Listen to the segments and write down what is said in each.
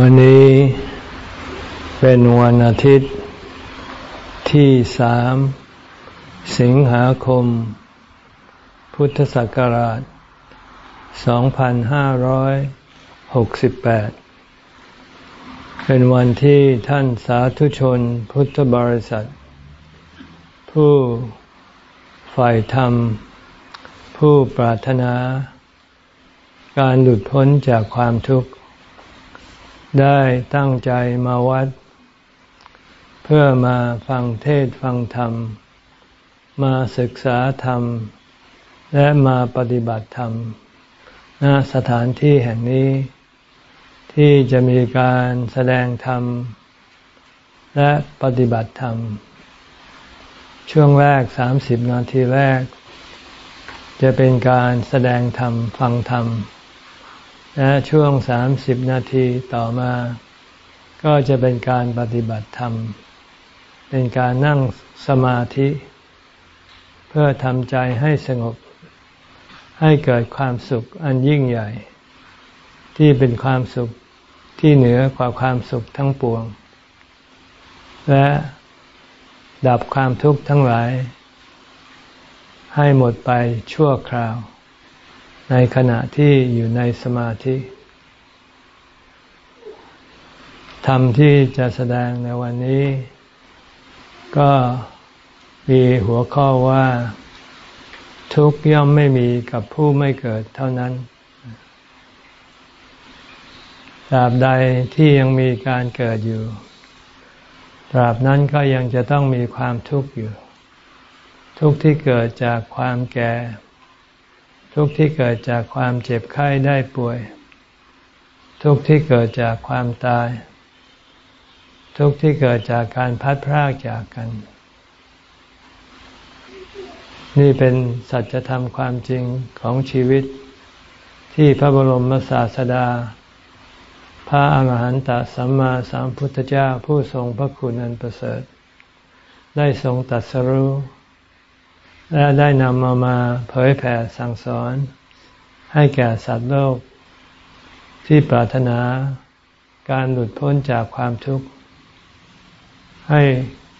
วันนี้เป็นวันอาทิตย์ที่สามสิงหาคม พุทธศักราช 2568 เป็นวันที่ท่านสาธุชนพุทธบริษัท ผู้ฝ่ายธรรม ผู้ปรารถนา การหลุดพ้นจากความทุกข์ ได้ตั้งใจมาวัด เพื่อมาฟังเทศฟังธรรม มาศึกษาธรรม และมาปฏิบัติธรรมณสถานที่แห่งนี้ ที่จะมีการแสดงธรรม และปฏิบัติธรรม ช่วงแรกสามสิบนาทีแรก จะเป็นการแสดงธรรม ฟังธรรม และช่วงสามสิบนาทีต่อมา ก็จะเป็นการปฏิบัติธรรม เป็นการนั่งสมาธิ เพื่อทำใจให้สงบ ให้เกิดความสุขอันยิ่งใหญ่ ที่เป็นความสุขที่เหนือกว่าความสุขทั้งปวง และดับความทุกข์ทั้งหลาย ให้หมดไปชั่วคราว ในขณะที่อยู่ในสมาธิธรรมที่จะแสดงในวันนี้ ก็มีหัวข้อว่า ทุกย่อมไม่มีกับผู้ไม่เกิดเท่านั้นตราบใดที่ยังมีการเกิดอยู่ ตราบนั้นก็ยังจะต้องมีความทุกข์อยู่ ทุกข์ที่เกิดจากความแก่ ทุกข์ที่เกิดจากความเจ็บไข้ได้ป่วย ทุกข์ที่เกิดจากความตาย ทุกข์ที่เกิดจากการพัดพรากจากกัน นี่เป็นสัจธรรมความจริงของชีวิต ที่พระบรมศาสดา พระอาหารหันตสัมมาสัมพุทธเจ้าผู้ทรงพระคุณอันประเสริฐ ได้ทรงตัดสรู้ และได้นำมามาเผยแผ่สั่งสอน ให้แก่สัตว์โลก ที่ปรารถนาการหลุดพ้นจากความทุกข์ ให้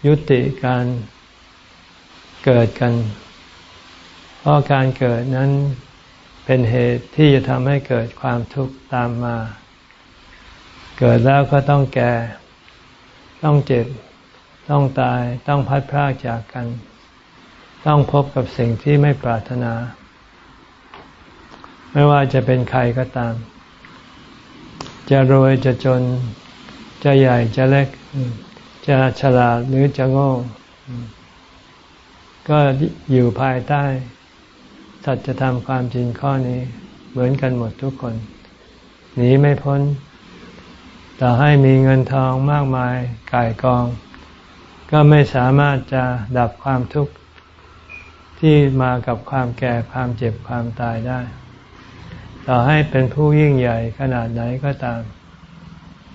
ยุติการเกิดกัน เพราะการเกิดนั้นเป็นเหตุที่จะทำให้เกิดความทุกข์ตามมา เกิดแล้วก็ต้องแก่ ต้องเจ็บ ต้องตาย ต้องพัดพรากจากกัน ต้องพบกับสิ่งที่ไม่ปรารถนา ไม่ว่าจะเป็นใครก็ตาม จะรวยจะจน จะใหญ่จะเล็ก จะฉลาดหรือจะโง่ ก็อยู่ภายใต้ สัจธรรมความจริงข้อนี้ เหมือนกันหมดทุกคน หนีไม่พ้นต่อให้มีเงินทองมากมายก่ายกอง ก็ไม่สามารถจะดับความทุกข์ ที่มากับความแก่ความเจ็บความตายได้ ต่อให้เป็นผู้ยิ่งใหญ่ขนาดไหนก็ตาม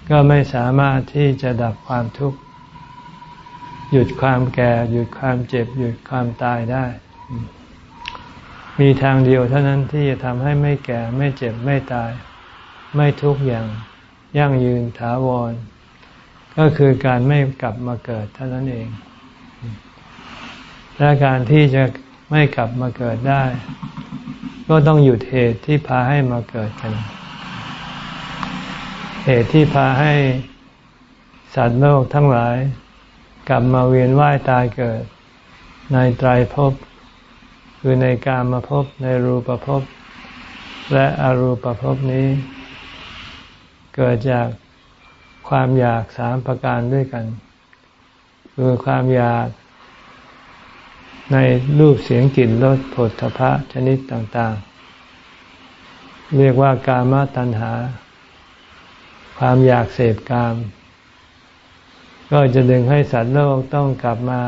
ก็ไม่สามารถที่จะดับความทุกข์ หยุดความแก่ หยุดความเจ็บ หยุดความตายได้ มีทางเดียวเท่านั้นที่จะทำให้ไม่แก่ไม่เจ็บไม่ตาย ไม่ทุกข์อย่างยั่งยืนถาวร ก็คือการไม่กลับมาเกิดเท่านั้นเองและการที่จะ ไม่กลับมาเกิดได้ ก็ต้องหยุดเหตุที่พาให้มาเกิดกัน เหตุที่พาให้สัตว์โลกทั้งหลาย กลับมาเวียนว่ายตายเกิด ในไตรภพคือในการมาพบในรูปภพและอรูปภพนี้ เกิดจากความอยากสามประการด้วยกัน คือความอยาก ในรูปเสียงกลิ่นรสผลทพะชนิดต่างๆ เรียกว่ากามตัณหา ความอยากเสพกาม ก็จะดึงให้สัตว์โลกต้องกลับมา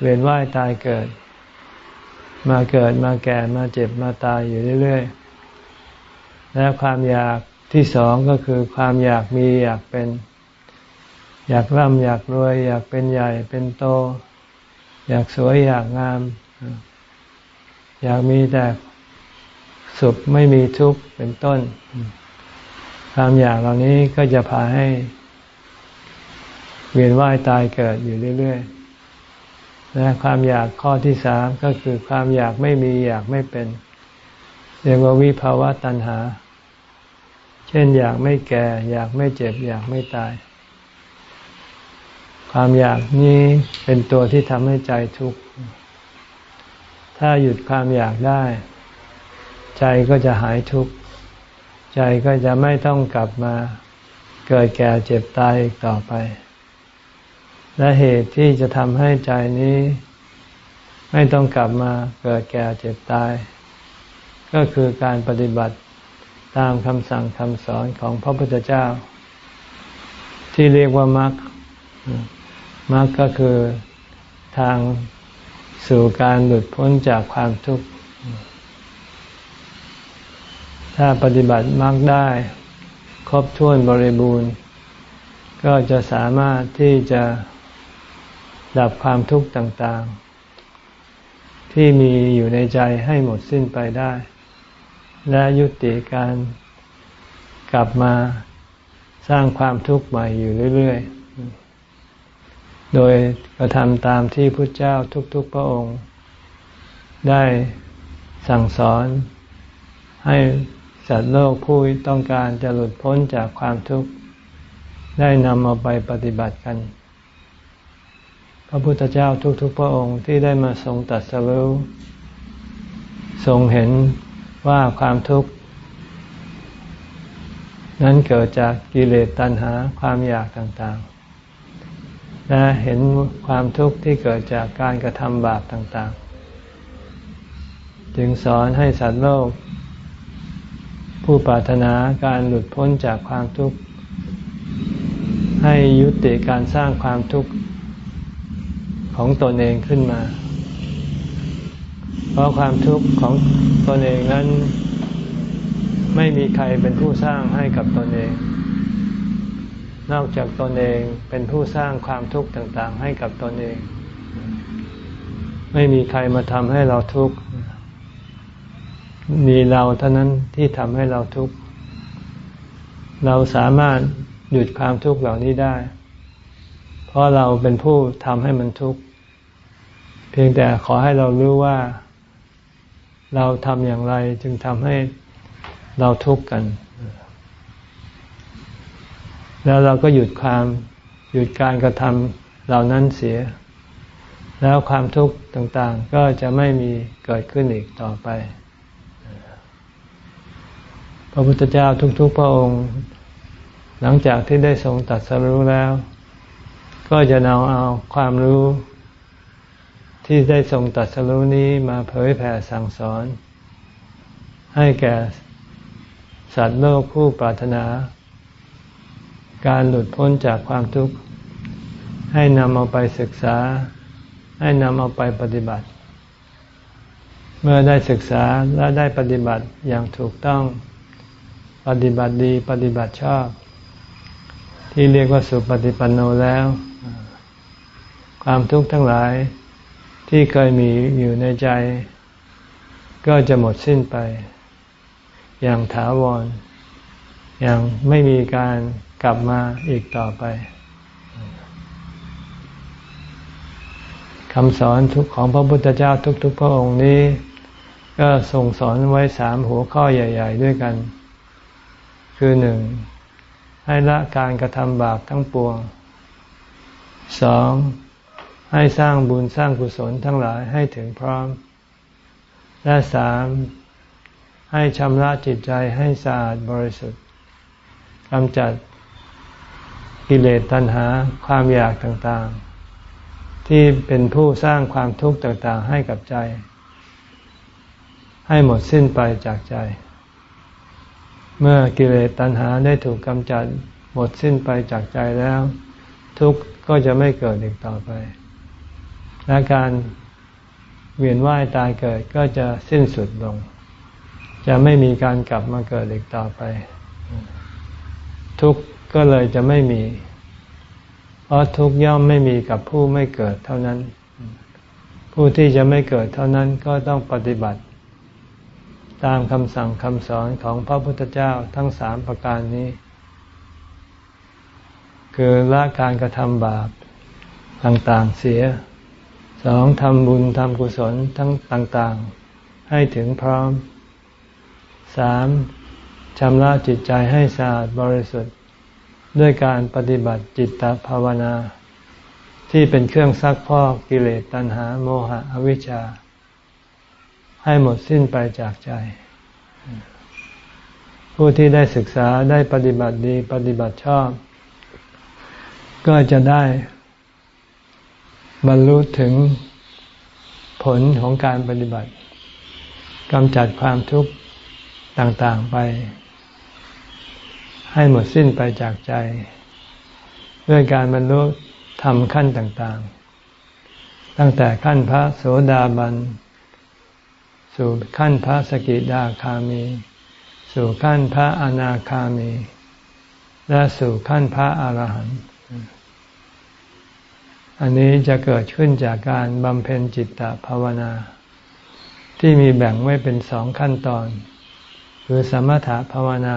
เวียนว่ายตายเกิด มาเกิดมาแก่มาเจ็บมาตายอยู่เรื่อยๆ และความอยากที่สองก็คือความอยากมีอยากเป็น อยากร่ำอยากรวย อยากเป็นใหญ่เป็นโต อยากสวยอยากงาม อยากมีแต่สุขไม่มีทุกข์เป็นต้น ความอยากเหล่านี้ก็จะพาให้ เวียนว่ายตายเกิดอยู่เรื่อยๆและความอยากข้อที่สามก็คือความอยากไม่มีอยากไม่เป็น เรียกว่าวิภาวะตัณหา เช่นอยากไม่แก่ อยากไม่เจ็บ อยากไม่ตาย ความอยากนี้เป็นตัวที่ทำให้ใจทุกข์ ถ้าหยุดความอยากได้ ใจก็จะหายทุกข์ ใจก็จะไม่ต้องกลับมาเกิดแก่เจ็บตายอีกต่อไป และเหตุที่จะทำให้ใจนี้ ไม่ต้องกลับมาเกิดแก่เจ็บตาย ก็คือการปฏิบัติตามคำสั่งคำสอนของพระพุทธเจ้า ที่เรียกว่ามรรค มรรคก็คือทางสู่การหลุดพ้นจากความทุกข์ ถ้าปฏิบัติมากได้ ครบถ้วนบริบูรณ์ ก็จะสามารถที่จะดับความทุกข์ต่างๆ ที่มีอยู่ในใจให้หมดสิ้นไปได้ และยุติการกลับมาสร้างความทุกข์ใหม่อยู่เรื่อย ๆ โดยกระทำตามที่พุทธเจ้าทุกๆพระองค์ ได้สั่งสอนให้สัตว์โลกผู้ต้องการจะหลุดพ้นจากความทุกข์ ได้นำเอาไปปฏิบัติกัน พระพุทธเจ้าทุกๆ พระองค์ที่ได้มาทรงตัดสรู้ทรงเห็นว่าความทุกข์ นั้นเกิดจากกิเลสตัณหาความอยากต่างๆ และเห็นความทุกข์ที่เกิดจากการกระทำบาปต่างๆ จึงสอนให้สัตว์โลก ผู้ปรารถนาการหลุดพ้นจากความทุกข์ ให้ยุติการสร้างความทุกข์ของตนเองขึ้นมา เพราะความทุกข์ของตนเองนั้น ไม่มีใครเป็นผู้สร้างให้กับตนเอง นอกจากตนเองเป็นผู้สร้างความทุกข์ต่างๆ ให้กับตนเอง ไม่มีใครมาทำให้เราทุกข์มีเราเท่านั้นที่ทำให้เราทุกข์เราสามารถหยุดความทุกข์เหล่านี้ได้ เพราะเราเป็นผู้ทำให้มันทุกข์เพียงแต่ขอให้เรารู้ว่า เราทำอย่างไรจึงทำให้เราทุกข์กัน แล้วเราก็หยุดความหยุดการกระทำเหล่านั้นเสีย แล้วความทุกข์ต่างๆก็จะไม่มีเกิดขึ้นอีกต่อไป พระพุทธเจ้าทุกๆพระองค์ หลังจากที่ได้ทรงตัดสรู้แล้ว ก็จะนำเอาความรู้ ที่ได้ทรงตัดสรู้นี้มาเผยแผ่สั่งสอน ให้แก่สัตว์โลกผู้ปรารถนา การหลุดพ้นจากความทุกข์ ให้นำเอาไปศึกษา ให้นำเอาไปปฏิบัติ เมื่อได้ศึกษาและได้ปฏิบัติอย่างถูกต้อง ปฏิบัติดีปฏิบัติชอบ ที่เรียกว่าสุปฏิปันโนแล้ว ความทุกข์ทั้งหลายที่เคยมีอยู่ในใจ ก็จะหมดสิ้นไป อย่างถาวร อย่างไม่มีการ กลับมาอีกต่อไปคำสอนทุกของพระพุทธเจ้าทุก ๆ พระองค์นี้ ก็ทรงสอนไว้สามหัวข้อใหญ่ ๆ ด้วยกัน คือหนึ่งให้ละการกระทำบาปทั้งปวงสองให้สร้างบุญสร้างกุศลทั้งหลายให้ถึงพร้อม และสามให้ชำระจิตใจให้สะอาดบริสุทธิ์กำจัด กิเลสตัณหาความอยากต่างๆ ที่เป็นผู้สร้างความทุกข์ต่างๆ ให้กับใจ ให้หมดสิ้นไปจากใจ เมื่อกิเลสตัณหาได้ถูกกำจัดหมดสิ้นไปจากใจแล้ว ทุกข์ก็จะไม่เกิดอีกต่อไป และการเวียนว่ายตายเกิดก็จะสิ้นสุดลง จะไม่มีการกลับมาเกิดอีกต่อไป ทุกข์ ก็เลยจะไม่มี เพราะทุกย่อมไม่มีกับผู้ไม่เกิดเท่านั้น ผู้ที่จะไม่เกิดเท่านั้นก็ต้องปฏิบัติ ตามคำสั่งคำสอนของพระพุทธเจ้าทั้งสามประการนี้ คือละการกระทำบาปต่างๆเสียสองทำบุญทำกุศลทั้งต่างๆ ให้ถึงพร้อมสามชำระจิตใจให้สะอาดบริสุทธิ์ ด้วยการปฏิบัติจิตตภาวนา ที่เป็นเครื่องซักพอกกิเลสตัณหาโมหะอวิชชา ให้หมดสิ้นไปจากใจ ผู้ที่ได้ศึกษาได้ปฏิบัติดีปฏิบัติชอบ ก็จะได้บรรลุถึงผลของการปฏิบัติกำจัดความทุกข์ต่างๆไป ให้หมดสิ้นไปจากใจ ด้วยการบรรลุธรรมขั้นต่างๆ ตั้งแต่ขั้นพระโสดาบัน สู่ขั้นพระสกิดาคามี สู่ขั้นพระอนาคามี และสู่ขั้นพระอาหารหันต์อันนี้จะเกิดขึ้นจากการบำเพ็ญจิตตภาวนา ที่มีแบ่งไว้เป็นสองขั้นตอน คือสมถภาวนา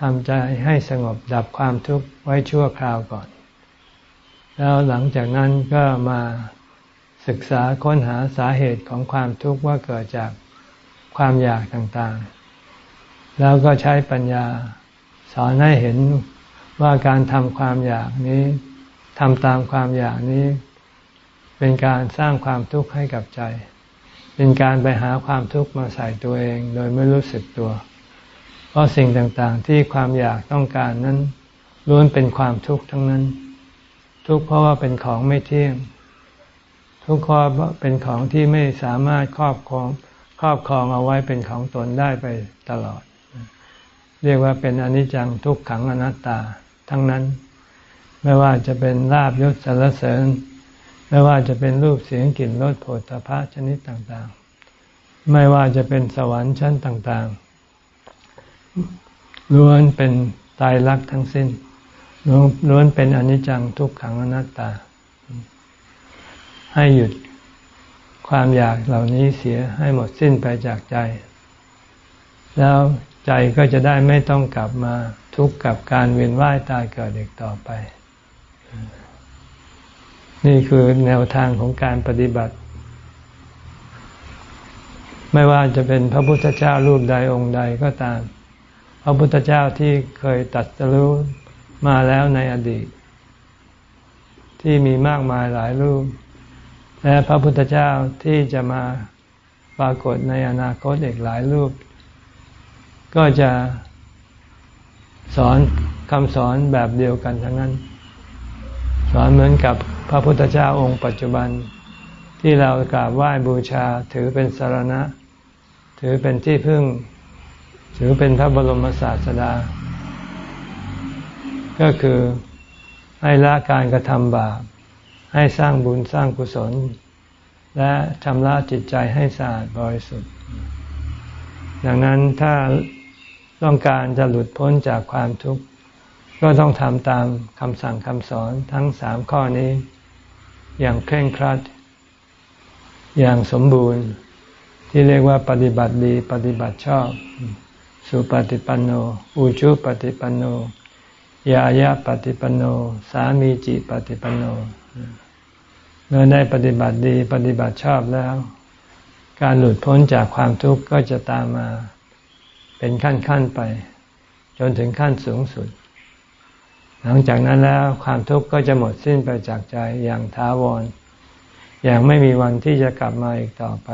ทำใจให้สงบดับความทุกข์ไว้ชั่วคราวก่อน แล้วหลังจากนั้นก็มาศึกษาค้นหาสาเหตุของความทุกข์ว่าเกิดจากความอยากต่างๆ แล้วก็ใช้ปัญญาสอนให้เห็นว่าการทำความอยากนี้ทำตามความอยากนี้ เป็นการสร้างความทุกข์ให้กับใจ เป็นการไปหาความทุกข์มาใส่ตัวเอง โดยไม่รู้สึกตัวเเพราะสิ่งต่างๆ ที่ความอยากต้องการนั้นล้วนเป็นความทุกข์ทั้งนั้น ทุกข์เพราะว่าเป็นของไม่เที่ยง ทุกข์เพราะเป็นของที่ไม่สามารถครอบครองครอบครองเอาไว้เป็นของตนได้ไปตลอด เรียกว่าเป็นอนิจจังทุกขังอนัตตาทั้งนั้น ไม่ว่าจะเป็นลาบยศสารเสริญ ไม่ว่าจะเป็นรูปเสียงกลิ่นรสโผฏฐพะชนิดต่างๆ ไม่ว่าจะเป็นสวรรค์ชั้นต่างๆ ล้วนเป็นตายรักทั้งสิ้นล้วนเป็นอนิจจังทุกขังอนัตตา ให้หยุดความอยากเหล่านี้เสียให้หมดสิ้นไปจากใจ แล้วใจก็จะได้ไม่ต้องกลับมาทุกข์กับการเวียนว่ายตายเกิดอีกต่อไป นี่คือแนวทางของการปฏิบัติ ไม่ว่าจะเป็นพระพุทธเจ้ารูปใดองค์ใดก็ตาม ระพุทธเจ้าที่เคยตัดสรู้มาแล้วในอดีต ที่มีมากมายหลายรูป และพระพุทธเจ้าที่จะมาปรากฏในอนาคตอีกหลายรูป ก็จะสอนคำสอนแบบเดียวกันทั้งนั้น สอนเหมือนกับพระพุทธเจ้าองค์ปัจจุบันที่เรากราบไหว้บูชาถือเป็นสารณะ ถือเป็นที่พึ่ง ถือเป็นพระบรมศาสดา ก็คือให้ละการกระทำบาป ให้สร้างบุญสร้างกุศล และชำระจิตใจให้สะอาดบริสุทธิ์ ดังนั้นถ้าต้องการจะหลุดพ้นจากความทุกข์ ก็ต้องทำตามคำสั่งคำสอนทั้งสามข้อนี้ อย่างเคร่งครัด อย่างสมบูรณ์ที่เรียกว่าปฏิบัติดีปฏิบัติชอบ สุปฏิปันโน อุชุปฏิปันโน ยายาปฏิปันโน สามีจิปฏิปันโนเมื่อได้ปฏิบัติดีปฏิบัติชอบแล้ว การหลุดพ้นจากความทุกข์ก็จะตามมาเป็นขั้นๆไป จนถึงขั้นสูงสุด หลังจากนั้นแล้วความทุกข์ก็จะหมดสิ้นไปจากใจอย่างท้าวร อย่างไม่มีวันที่จะกลับมาอีกต่อไป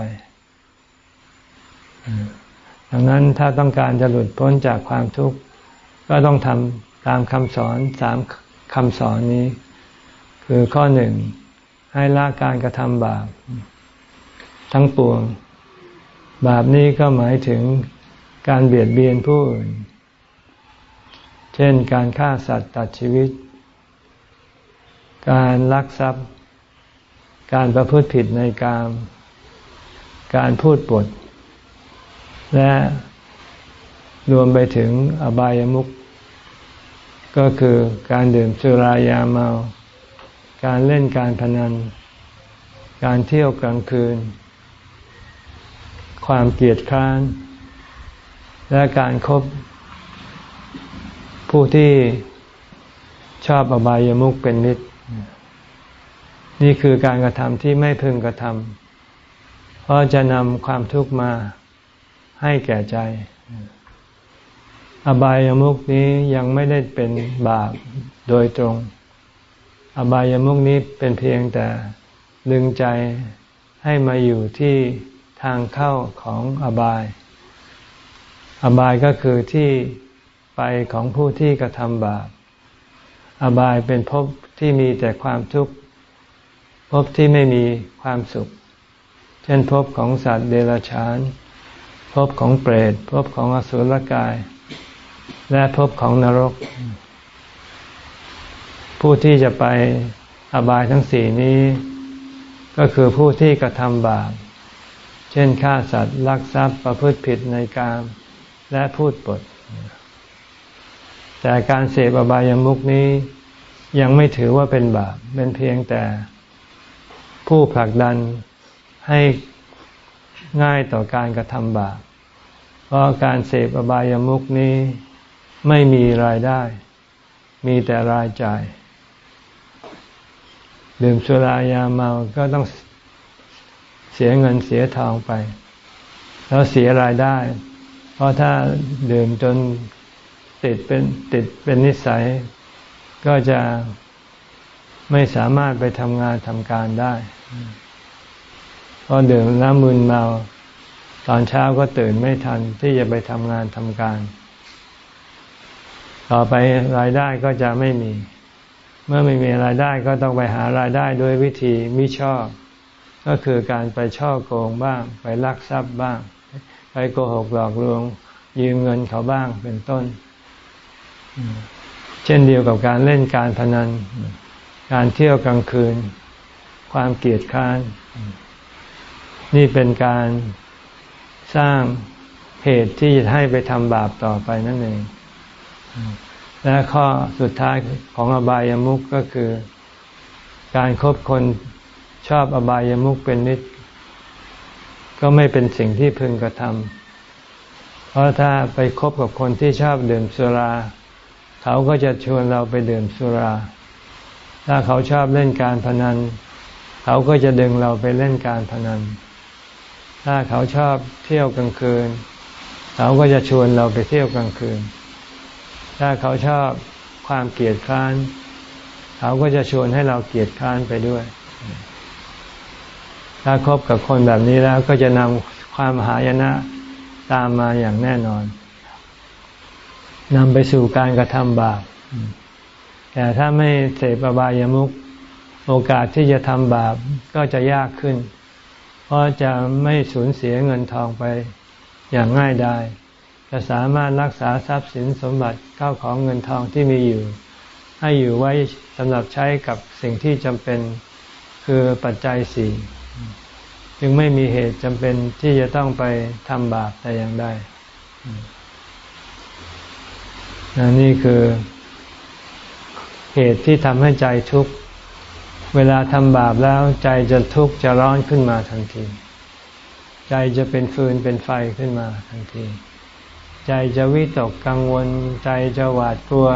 ดังนั้นถ้าต้องการจะหลุดพ้นจากความทุกข์ ก็ต้องทำตามคำสอนสามคำสอนนี้ คือข้อหนึ่งให้ละการกระทำบาป ทั้งปวง บาปนี้ก็หมายถึงการเบียดเบียนผู้อื่น เช่นการฆ่าสัตว์ตัดชีวิต การลักทรัพย์ การประพฤติผิดในกาม การพูดปด และรวมไปถึงอบายามุขก็คือการดื่มสุรายาเมา การเล่นการพนัน การเที่ยวกลางคืน ความเกียดคร้าน และการครบผู้ที่ชอบอบายามุขเป็นนิดนี่คือการกระทำที่ไม่พึงกระทำเพราะจะนำความทุกข์มา ให้แก่ใจ อบายามุขนี้ยังไม่ได้เป็นบาปโดยตรง อบายามุขนี้เป็นเพียงแต่ดึงใจให้มาอยู่ที่ทางเข้าของอบาย อบายก็คือที่ไปของผู้ที่กระทำบาป อบายเป็นภพที่มีแต่ความทุกข์ภพที่ไม่มีความสุข เช่นภพของสัตว์เดรัจฉาน ภพของเปรตภพของอสุรกาย และภพของนรก ผู้ที่จะไปอบายทั้งสี่นี้ ก็คือผู้ที่กระทำบาป เช่นฆ่าสัตว์ลักทรัพย์ประพฤติผิดในกามและพูดปด แต่การเสพอบายามุขนี้ยังไม่ถือว่าเป็นบาป เป็นเพียงแต่ผู้ผลักดันให้ ง่ายต่อการกระทำบาป เพราะการเสพอบายามุขนี้ไม่มีรายได้ มีแต่รายจ่าย ดื่มสุรายาเมาก็ต้องเสียเงินเสียทองไป แล้วเสียรายได้ เพราะถ้าดื่มจนติดเป็นติดเป็นนิสัย ก็จะไม่สามารถไปทำงานทำการได้ พอดื่มน้ำมึนเมา ตอนเช้าก็ตื่นไม่ทันที่จะไปทำงานทำการ ต่อไปรายได้ก็จะไม่มี เมื่อไม่มีรายได้ก็ต้องไปหารายได้ด้วยวิธีมิชอบ ก็คือการไปช่อโกงบ้าง ไปลักทรัพย์บ้าง ไปโกหกหลอกลวง ยืมเงินเขาบ้างเป็นต้น เช่นเดียวกับการเล่นการพนัน การเที่ยวกลางคืน ความเกลียดค้าน นี่เป็นการสร้างเหตุที่จะให้ไปทำบาปต่อไปนั่นเอง และข้อสุดท้ายของอบายามุขก็คือ การครบคนชอบอบายามุขเป็นนิด ก็ไม่เป็นสิ่งที่พึงกระทำเพราะถ้าไปคบกับคนที่ชอบดื่มสุรา เขาก็จะชวนเราไปดื่มสุรา ถ้าเขาชอบเล่นการพนัน เขาก็จะดึงเราไปเล่นการพนัน ถ้าเขาชอบเที่ยวกลางคืน เขาก็จะชวนเราไปเที่ยวกลางคืน ถ้าเขาชอบความเกลียดค้าน เขาก็จะชวนให้เราเกลียดค้านไปด้วย ถ้าคบกับคนแบบนี้แล้วก็จะนำความหายนะตามมาอย่างแน่นอนนำไปสู่การกระทำบาป แต่ถ้าไม่เสพอบายามุขโอกาสที่จะทำบาปก็จะยากขึ้น ราะจะไม่สูญเสียเงินทองไปอย่างง่ายดายจะสามารถรักษาทรัพย์สินสมบัติเข้าของเงินทองที่มีอยู่ ให้อยู่ไว้สำหรับใช้กับสิ่งที่จำเป็นคือปัจจัยสี่จึงไม่มีเหตุจำเป็นที่จะต้องไปทำบาปแต่อย่างใดนี่คือเหตุที่ทำให้ใจทุกข์ เวลาทำบาปแล้วใจจะทุกข์จะร้อนขึ้นมาทันที ใจจะเป็นฟืนเป็นไฟขึ้นมาทันที ใจจะวิตกกังวล ใจจะหวาดกลัว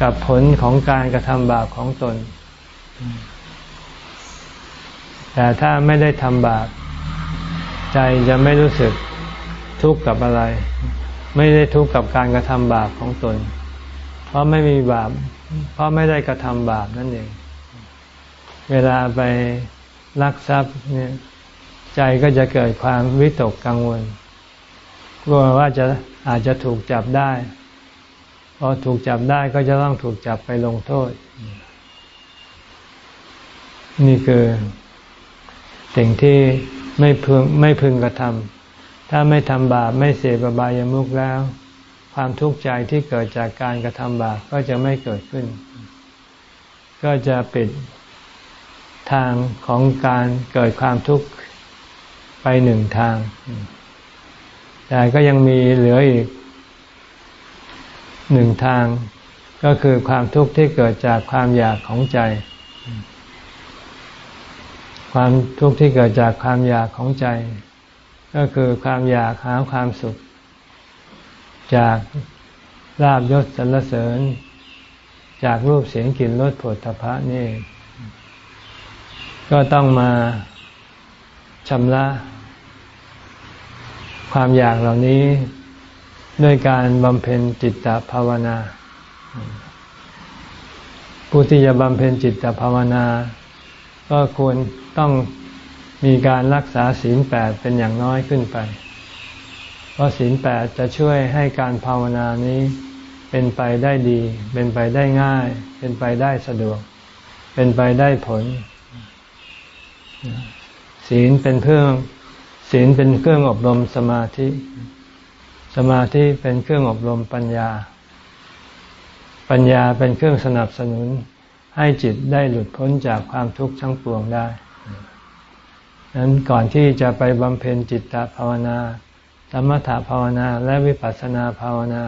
กับผลของการกระทำบาปของตน แต่ถ้าไม่ได้ทำบาปใจจะไม่รู้สึกทุกข์กับอะไร ไม่ได้ทุกข์กับการกระทำบาปของตน เพราะไม่มีบาป เพราะไม่ได้กระทำบาปนั่นเอง เวลาไปลักทรัพย์เนี่ยใจก็จะเกิดความวิตกกังวล กลัวว่าจะอาจจะถูกจับได้ พอถูกจับได้ก็จะต้องถูกจับไปลงโทษ นี่คือสิ่งที่ไม่พึงไม่พึงกระทำถ้าไม่ทำบาปไม่เสพบายามุขแล้ว ความทุกข์ใจที่เกิดจากการกระทำบาปก็จะไม่เกิดขึ้น ก็จะปิด ทางของการเกิดความทุกข์ไปหนึ่งทาง แต่ก็ยังมีเหลืออีกหนึ่งทาง ก็คือความทุกข์ที่เกิดจากความอยากของใจ ความทุกข์ที่เกิดจากความอยากของใจ ก็คือความอยากหาความสุข จากลาบยศสรรเสริญ จากรูปเสียงกลิ่นรสผลตภะนี่ ก็ต้องมาชำระความอยากเหล่านี้ด้วยการบำเพ็ญจิตตภาวนา ผู้ที่จะบำเพ็ญจิตตภาวนา ก็ควรต้องมีการรักษาศีลแปดเป็นอย่างน้อยขึ้นไป เพราะศีลแปดจะช่วยให้การภาวนานี้เป็นไปได้ดี เป็นไปได้ง่าย เป็นไปได้สะดวก เป็นไปได้ผล ศีลเป็นเครื่องศีลเป็นเครื่องอบรมสมาธิ สมาธิเป็นเครื่องอบรมปัญญา ปัญญาเป็นเครื่องสนับสนุน ให้จิตได้หลุดพ้นจากความทุกข์ทั้งปวงได้นั้นก่อนที่จะไปบำเพ็ญจิตตภาวนาสมถภาวนาและวิปัสสนาภาวนา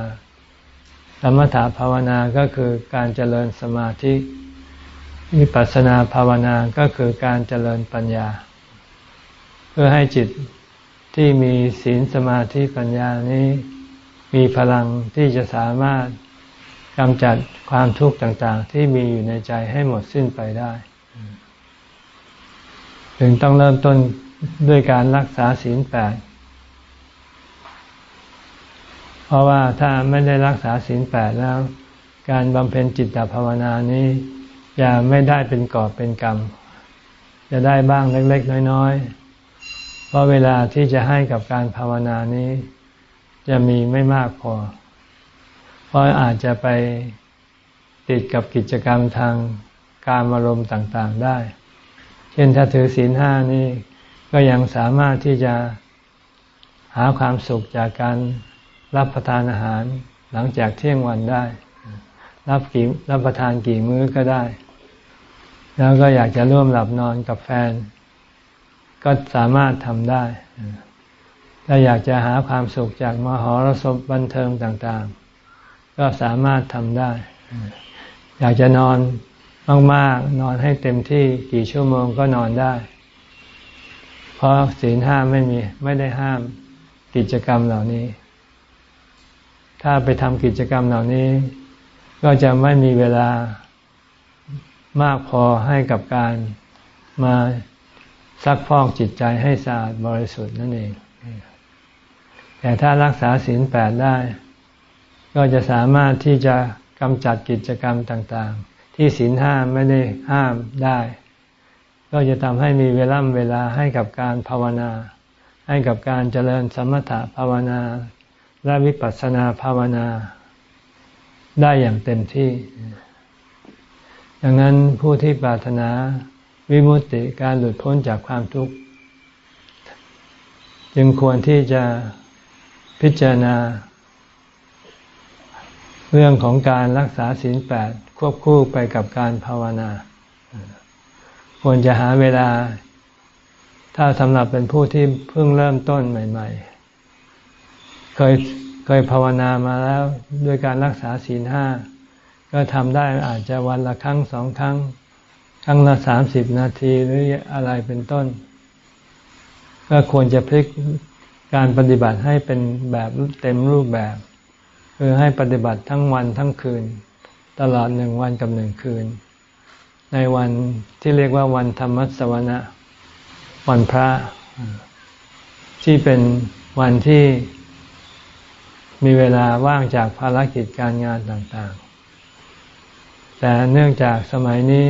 สมถภาวนาก็คือการเจริญสมาธิ วิปัสสนาภาวนาก็คือการเจริญปัญญา เพื่อให้จิตที่มีศีลสมาธิปัญญานี้มีพลังที่จะสามารถกำจัดความทุกข์ต่าง ๆ ที่มีอยู่ในใจให้หมดสิ้นไปได้ ถึงต้องเริ่มต้นด้วยการรักษาศีลแปดเพราะว่าถ้าไม่ได้รักษาศีลแปดแล้ว การบำเพ็ญจิตภาวนานี้ จะไม่ได้เป็นกอบเป็นกรรม จะได้บ้างเล็ก ๆ น้อยๆ เพราะเวลาที่จะให้กับการภาวนานี้ จะมีไม่มากพอ เพราะอาจจะไปติดกับกิจกรรมทางการอารมณ์ต่างๆได้ เช่นถ้าถือศีลห้านี่ก็ยังสามารถที่จะหาความสุขจากการรับประทานอาหารหลังจากเที่ยงวันได้ รับกี่รับประทานกี่มื้อก็ได้ แล้วก็อยากจะร่วมหลับนอนกับแฟน ก็สามารถทำได้ ถ้าอยากจะหาความสุขจากมหรสพบันเทิงต่างๆ ก็สามารถทำได้ อยากจะนอนมากๆ นอนให้เต็มที่กี่ชั่วโมงก็นอนได้ เพราะศีลห้าไม่มีไม่ได้ห้ามกิจกรรมเหล่านี้ ถ้าไปทำกิจกรรมเหล่านี้ ก็จะไม่มีเวลา มากพอให้กับการมาซักฟอกจิตใจให้สะอาดบริสุทธิ์นั่นเอง แต่ถ้ารักษาศีลแปดได้ ก็จะสามารถที่จะกำจัดกิจกรรมต่างๆ ที่ศีลห้ามไม่ได้ห้ามได้ ก็จะทำให้มีเวลาเวลาให้กับการภาวนา ให้กับการเจริญสมถะภาวนา และวิปัสสนาภาวนา ได้อย่างเต็มที่ ดังนั้นผู้ที่ปรารถนาวิมุตติการหลุดพ้นจากความทุกข์จึงควรที่จะพิจารณา เรื่องของการรักษาศีลแปดควบคู่ไปกับการภาวนา ควรจะหาเวลา ถ้าสำหรับเป็นผู้ที่เพิ่งเริ่มต้นใหม่ ๆ เคยเคยภาวนามาแล้วด้วยการรักษาศีลห้า ก็ทำได้อาจจะวันละครั้งสองครั้ง ครั้งละสามสิบนาทีหรืออะไรเป็นต้น ก็ควรจะพลิกการปฏิบัติให้เป็นแบบเต็มรูปแบบ คือให้ปฏิบัติทั้งวันทั้งคืน ตลอดหนึ่งวันกับหนึ่งคืน ในวันที่เรียกว่าวันธรรมสวนะ วันพระ ที่เป็นวันที่มีเวลาว่างจากภารกิจการงานต่าง แต่เนื่องจากสมัยนี้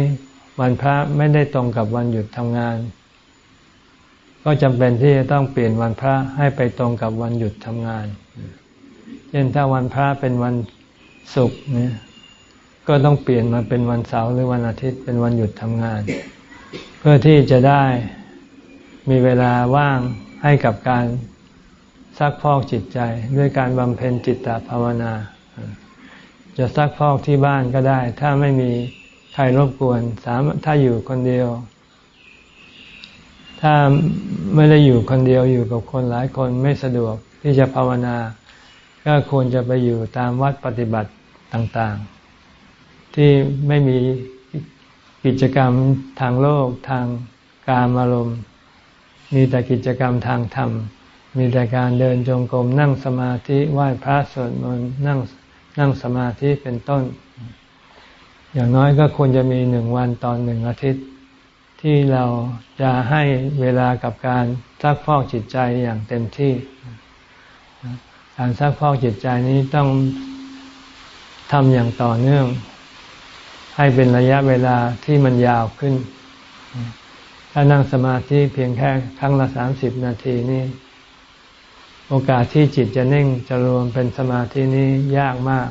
วันพระไม่ได้ตรงกับวันหยุดทำงาน ก็จำเป็นที่จะต้องเปลี่ยนวันพระให้ไปตรงกับวันหยุดทำงาน เช่นถ้าวันพระเป็นวันศุกร์เนี่ยก็ต้องเปลี่ยนมาเป็นวันเสาร์หรือวันอาทิตย์เป็นวันหยุดทำงาน เพื่อที่จะได้มีเวลาว่างให้กับการซักพอกจิตใจ ด้วยการบำเพ็ญจิตตภาวนา จะซักพอกที่บ้านก็ได้ ถ้าไม่มีใครรบกวนสามถ้าอยู่คนเดียว ถ้าไม่ได้อยู่คนเดียวอยู่กับคนหลายคนไม่สะดวกที่จะภาวนา ก็ควรจะไปอยู่ตามวัดปฏิบัติต่างๆ ที่ไม่มีกิจกรรมทางโลกทางการอารมณ์ มีแต่กิจกรรมทางธรรม มีแต่การเดินจงกรมนั่งสมาธิไหว้พระสวดมนต์นั่ง นั่งสมาธิเป็นต้น อย่างน้อยก็ควรจะมีหนึ่งวันตอนหนึ่งอาทิตย์ ที่เราจะให้เวลากับการซักฟอกจิตใจอย่างเต็มที่ การซักฟอกจิตใจนี้ต้องทำอย่างต่อเนื่อง ให้เป็นระยะเวลาที่มันยาวขึ้น ถ้านั่งสมาธิเพียงแค่ครั้งละสามสิบนาทีนี่ โอกาสที่จิตจะนิ่งจะรวมเป็นสมาธินี้ยากมาก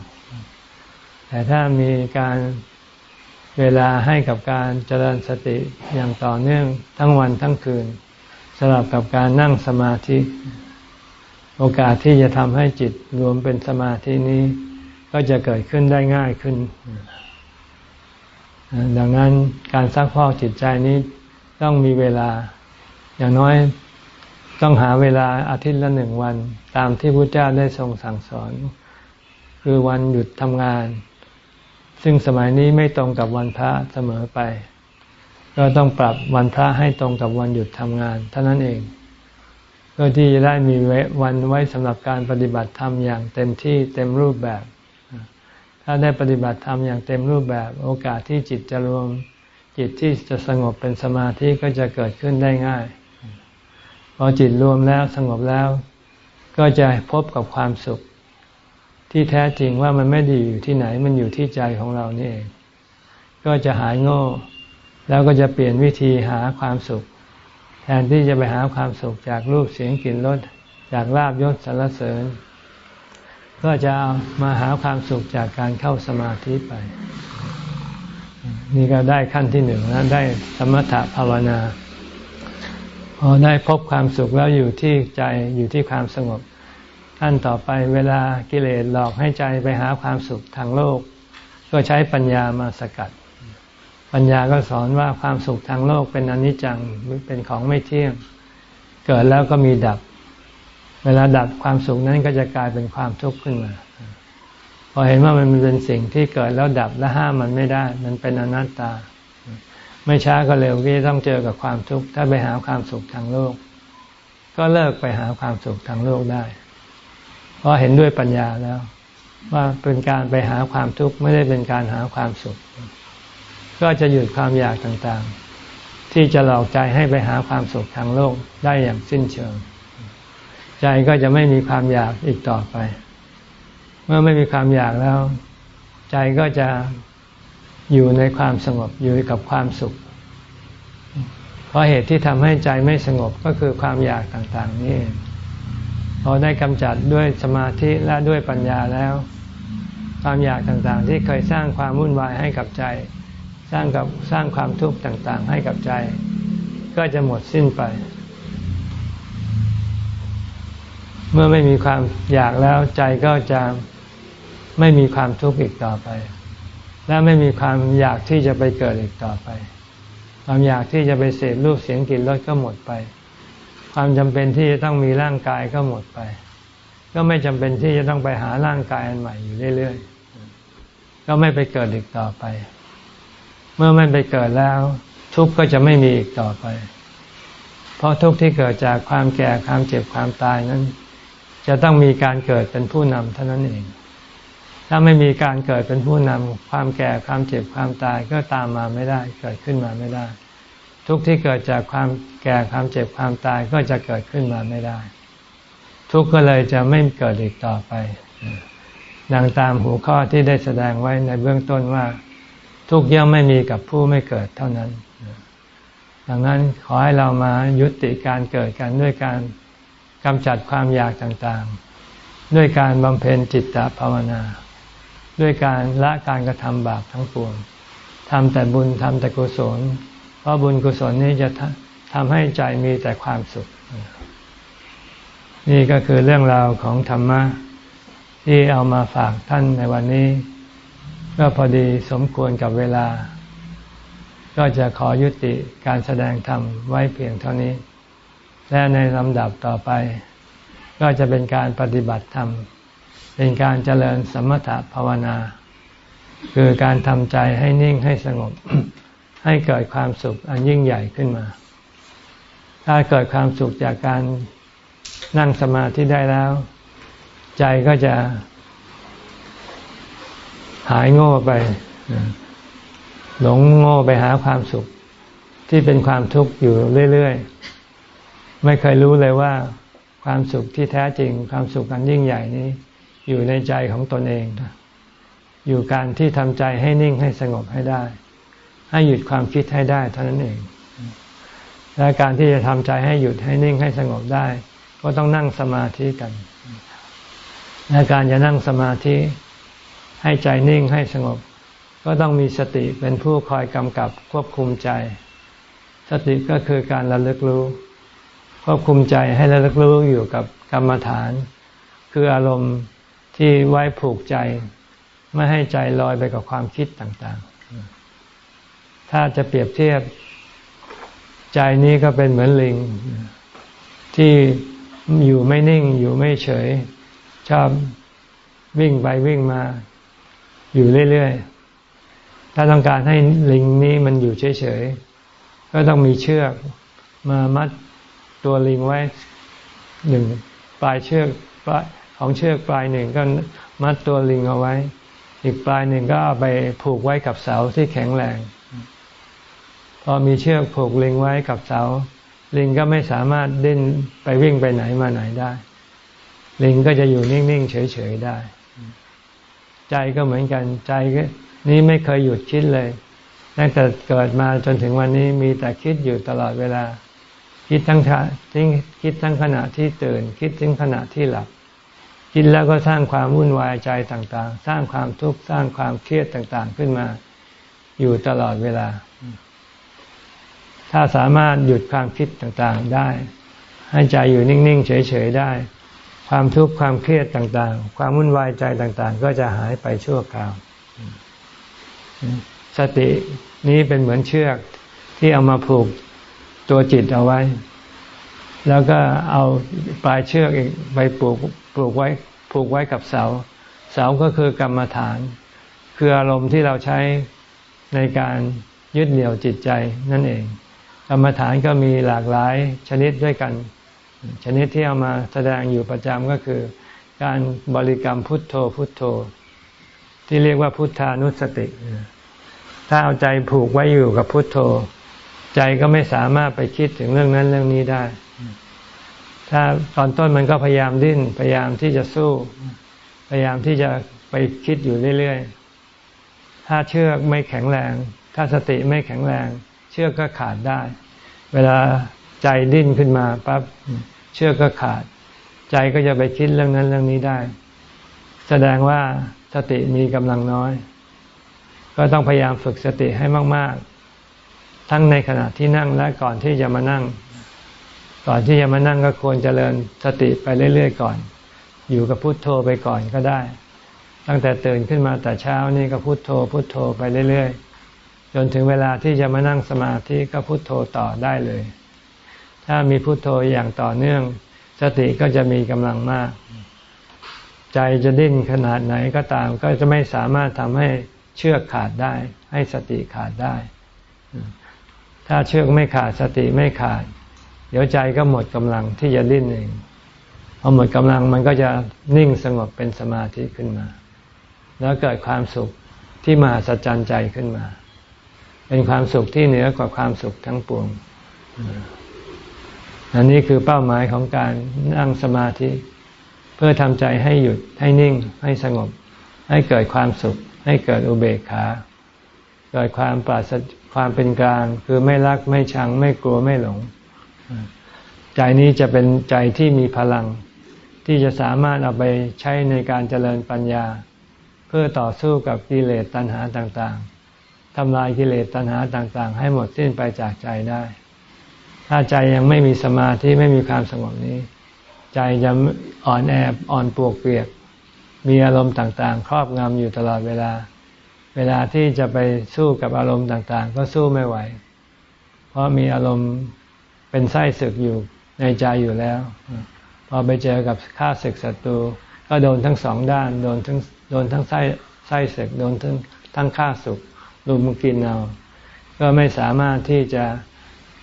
แต่ถ้ามีการเวลาให้กับการเจริญสติอย่างต่อเนื่องทั้งวันทั้งคืนสลับกับการนั่งสมาธิ โอกาสที่จะทำให้จิตรวมเป็นสมาธินี้ก็จะเกิดขึ้นได้ง่ายขึ้น ดังนั้นการซักพอกจิตใจนี้ต้องมีเวลาอย่างน้อย ต้องหาเวลาอาทิตย์ละหนึ่งวัน ตามที่พระเจ้าได้ทรงสั่งสอน คือวันหยุดทำงาน ซึ่งสมัยนี้ไม่ตรงกับวันพระเสมอไป ก็ต้องปรับวันพระให้ตรงกับวันหยุดทำงาน เท่านั้นเองเพื่อที่จะได้มีวันไว้สำหรับการปฏิบัติธรรมอย่างเต็มที่เต็มรูปแบบ ถ้าได้ปฏิบัติธรรมอย่างเต็มรูปแบบ โอกาสที่จิตจะรวมจิตที่จะสงบเป็นสมาธิก็จะเกิดขึ้นได้ง่าย อจิตรวมแล้วสงบแล้ว ก็จะพบกับความสุข ที่แท้จริงว่ามันไม่ไดีอยู่ที่ไหนมันอยู่ที่ใจของเรานี่เอง ก็จะหายโง่ แล้วก็จะเปลี่ยนวิธีหาความสุข แทนที่จะไปหาความสุขจากรูปเสียงกลิ่นรสจากลาบยศสรรเสริญ ก็จะมาหาความสุขจากการเข้าสมาธิไป นี่ก็ได้ขั้นที่หนึ่งแล้วได้สมถะภาวนา พอได้พบความสุขแล้วอยู่ที่ใจอยู่ที่ความสงบขั้นต่อไปเวลากิเลสหลอกให้ใจไปหาความสุขทางโลก ก็ใช้ปัญญามาสกัด ปัญญาก็สอนว่าความสุขทางโลกเป็นอนิจจังเป็นของไม่เที่ยง เกิดแล้วก็มีดับ เวลาดับความสุขนั้นก็จะกลายเป็นความทุกข์ขึ้นมา พอเห็นว่ามันเป็นสิ่งที่เกิดแล้วดับและห้ามมันไม่ได้ มันเป็นอนัตตา ไม่ช้าก็เร็วก็จะต้องเจอกับความทุกข์ถ้าไปหาความสุขทางโลก ก็เลิกไปหาความสุขทางโลกได้ เพราะเห็นด้วยปัญญาแล้ว ว่าเป็นการไปหาความทุกข์ไม่ได้เป็นการหาความสุข ก็จะหยุดความอยากต่างๆ ที่จะหลอกใจให้ไปหาความสุขทางโลกได้อย่างสิ้นเชิง ใจก็จะไม่มีความอยากอีกต่อไป เมื่อไม่มีความอยากแล้ว ใจก็จะ อยู่ในความสงบอยู่กับความสุข เพราะเหตุที่ทำให้ใจไม่สงบก็คือความอยากต่างๆนี่พอได้กำจัดด้วยสมาธิและด้วยปัญญาแล้ว ความอยากต่างๆ ที่เคยสร้างความวุ่นวายให้กับใจ สร้างกับสร้างความทุกข์ต่างๆ ให้กับใจ ก็จะหมดสิ้นไป เมื่อไม่มีความอยากแล้วใจก็จะไม่มีความทุกข์อีกต่อไป และไม่มีความอยากที่จะไปเกิดอีกต่อไป ความอยากที่จะไปเสพรูปเสียงกลิ่นรสก็หมดไป ความจำเป็นที่จะต้องมีร่างกายก็หมดไป ก็ไม่จำเป็นที่จะต้องไปหาร่างกายอันใหม่อยู่เรื่อยๆ ก็ไม่ไปเกิดอีกต่อไป เมื่อไม่ไปเกิดแล้ว ทุกข์ก็จะไม่มีอีกต่อไป เพราะทุกข์ที่เกิดจากความแก่ความเจ็บความตายนั้น จะต้องมีการเกิดเป็นผู้นำเท่านั้นเอง ถ้าไม่มีการเกิดเป็นผู้นำความแก่ความเจ็บความตายก็ตามมาไม่ได้ เกิดขึ้นมาไม่ได้ ทุกที่เกิดจากความแก่ความเจ็บความตายก็จะเกิดขึ้นมาไม่ได้ ทุกก็เลยจะไม่เกิดอีกต่อไปดังตามหูข้อที่ได้แสดงไว้ในเบื้องต้นว่า ทุกย่อมไม่มีกับผู้ไม่เกิดเท่านั้นดังนั้นขอให้เรามายุติการเกิดกันด้วยการกำจัดความอยากต่างๆ ด้วยการบำเพ็ญจิตตภาวนา ด้วยการละการกระทำบาปทั้งปวงทำแต่บุญทำแต่กุศล เพราะบุญกุศลนี้จะทำให้ใจมีแต่ความสุข นี่ก็คือเรื่องราวของธรรมะที่เอามาฝากท่านในวันนี้ ก็พอดีสมควรกับเวลา ก็จะขอยุติการแสดงธรรมไว้เพียงเท่านี้ และในลำดับต่อไป ก็จะเป็นการปฏิบัติธรรม เป็นการเจริญสมถะภาวนา คือการทำใจให้นิ่งให้สงบ ให้เกิดความสุขอันยิ่งใหญ่ขึ้นมา ถ้าเกิดความสุขจากการนั่งสมาธิได้แล้ว ใจก็จะ หายโง่ไป หลงโง่ไปหาความสุข ที่เป็นความทุกข์อยู่เรื่อยๆ ไม่เคยรู้เลยว่า ความสุขที่แท้จริง ความสุขอันยิ่งใหญ่นี้ อยู่ในใจของตนเอง อยู่การที่ทำใจให้นิ่งให้สงบให้ได้ ให้หยุดความคิดให้ได้เท่านั้นเอง และการที่จะทำใจให้หยุดให้นิ่งให้สงบได้ ก็ต้องนั่งสมาธิกันและการจะนั่งสมาธิ ให้ใจนิ่งให้สงบ ก็ต้องมีสติเป็นผู้คอยกำกับควบคุมใจ สติก็คือการระลึกรู้ ควบคุมใจให้ระลึกรู้อยู่กับกรรมฐาน คืออารมณ์ ที่ไว้ผูกใจ ไม่ให้ใจลอยไปกับความคิดต่างๆ ถ้าจะเปรียบเทียบ ใจนี้ก็เป็นเหมือนลิง ที่อยู่ไม่นิ่ง อยู่ไม่เฉย ชอบวิ่งไปวิ่งมา อยู่เรื่อยๆ ถ้าต้องการให้ลิงนี้มันอยู่เฉยๆ ก็ต้องมีเชือกมามัดตัวลิงไว้หนึ่งปลายเชือกปลาย ของเชือกปลายหนึ่งก็มัดตัวลิงเอาไว้ อีกปลายหนึ่งก็เอาไปผูกไว้กับเสาที่แข็งแรง พอมีเชือกผูกลิงไว้กับเสา ลิงก็ไม่สามารถดิ้นไปวิ่งไปไหนมาไหนได้ ลิงก็จะอยู่นิ่ง ๆ เฉย ๆ ได้ ใจก็เหมือนกันใจนี้ไม่เคยหยุดคิดเลยตั้งแต่เกิดมาจนถึงวันนี้มีแต่คิดอยู่ตลอดเวลา คิดทั้งทิ้งคิดทั้งขณะที่ตื่น คิดทั้งขณะที่หลับ คิดแล้วก็สร้างความวุ่นวายใจต่างๆ สร้างความทุกข์สร้างความเครียดต่างๆขึ้นมา อยู่ตลอดเวลา ถ้าสามารถหยุดความคิดต่างๆได้ ให้ใจอยู่นิ่งๆ เฉยๆได้ ความทุกข์ความเครียดต่างๆ ความวุ่นวายใจต่างๆ ก็จะหายไปชั่วคราว สตินี้เป็นเหมือนเชือกที่เอามาผูกตัวจิตเอาไว้ แล้วก็เอาปลายเชือกอีกไปปลูก ปลูกไว้ผูกไว้กับเสา เสาก็คือกรรมฐาน คืออารมณ์ที่เราใช้ในการยึดเหนี่ยวจิตใจนั่นเอง กรรมฐานก็มีหลากหลายชนิดด้วยกัน ชนิดที่เอามาแสดงอยู่ประจำก็คือ การบริกรรมพุทโธพุทโธ ที่เรียกว่าพุทธานุสติ ถ้าเอาใจผูกไว้อยู่กับพุทโธ ใจก็ไม่สามารถไปคิดถึงเรื่องนั้นเรื่องนี้ได้ ถ้าตอนต้นมันก็พยายามดิ้น พยายามที่จะสู้ พยายามที่จะไปคิดอยู่เรื่อยๆ ถ้าเชือกไม่แข็งแรง ถ้าสติไม่แข็งแรง เชือกก็ขาดได้ เวลาใจดิ้นขึ้นมาปั๊บเชือกก็ขาด ใจก็จะไปคิดเรื่องนั้นเรื่องนี้ได้ แสดงว่าสติมีกำลังน้อย ก็ต้องพยายามฝึกสติให้มาก ๆ ทั้งในขณะที่นั่งและก่อนที่จะมานั่ง ก่อนที่จะมานั่งก็ควรเจริญสติไปเรื่อยๆก่อน อยู่กับพุทโธไปก่อนก็ได้ ตั้งแต่ตื่นขึ้นมาแต่เช้านี่ก็พุทโธ พุทโธไปเรื่อยๆ จนถึงเวลาที่จะมานั่งสมาธิก็พุทโธต่อได้เลย ถ้ามีพุโทโธอย่างต่อเนื่อง สติก็จะมีกำลังมาก ใจจะดิ้นขนาดไหนก็ตาม ก็จะไม่สามารถทำให้เชือกขาดได้ ให้สติขาดได้ ถ้าเชือกไม่ขาดสติไม่ขาด เดี๋ยวใจก็หมดกำลังที่จะดิ้นเองพอหมดกำลังมันก็จะนิ่งสงบเป็นสมาธิขึ้นมา แล้วเกิดความสุขที่มาสัจจันใจขึ้นมา เป็นความสุขที่เหนือกว่าความสุขทั้งปวงอันนี้คือเป้าหมายของการนั่งสมาธิ เพื่อทำใจให้หยุดให้นิ่งให้สงบ ให้เกิดความสุข ให้เกิดอุเบกขาเกิดความปราศความเป็นกลางคือไม่รักไม่ชัง ไม่กลัวไม่หลง ใจนี้จะเป็นใจที่มีพลัง ที่จะสามารถเอาไปใช้ในการเจริญปัญญา เพื่อต่อสู้กับกิเลสตัณหาต่างๆทำลายกิเลสตัณหาต่างๆ ให้หมดสิ้นไปจากใจได้ ถ้าใจยังไม่มีสมาธิไม่มีความสงบนี้ ใจจะอ่อนแออ่อนปวกเปียก มีอารมณ์ต่างๆ ครอบงำอยู่ตลอดเวลา เวลาที่จะไปสู้กับอารมณ์ต่างๆ ก็สู้ไม่ไหว เพราะมีอารมณ์ เป็นไส้ศึกอยู่ในใจอยู่แล้ว พอไปเจอกับข้าศึกศัตรู ก็โดนทั้งสองด้าน โดนทั้งโดนทั้งไส้ไส้ศึก โดนทั้งทั้งข้าศึกรุมกินเอา ก็ไม่สามารถที่จะ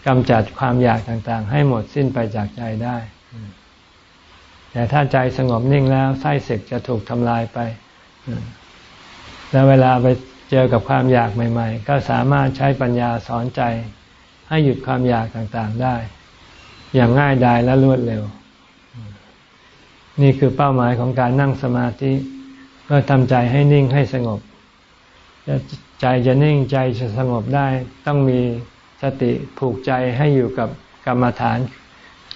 กำจัดความอยากต่างๆ ให้หมดสิ้นไปจากใจได้ แต่ถ้าใจสงบนิ่งแล้วไส้ศึกจะถูกทำลายไป แล้วเวลาไปเจอกับความอยากใหม่ ๆ ก็สามารถใช้ปัญญาสอนใจ ให้หยุดความอยากต่างๆได้ อย่างง่ายดายและรวดเร็ว นี่คือเป้าหมายของการนั่งสมาธิก็ทำใจให้นิ่งให้สงบใจจะนิ่งใจจะสงบได้ ต้องมีสติผูกใจให้อยู่กับกรรมฐาน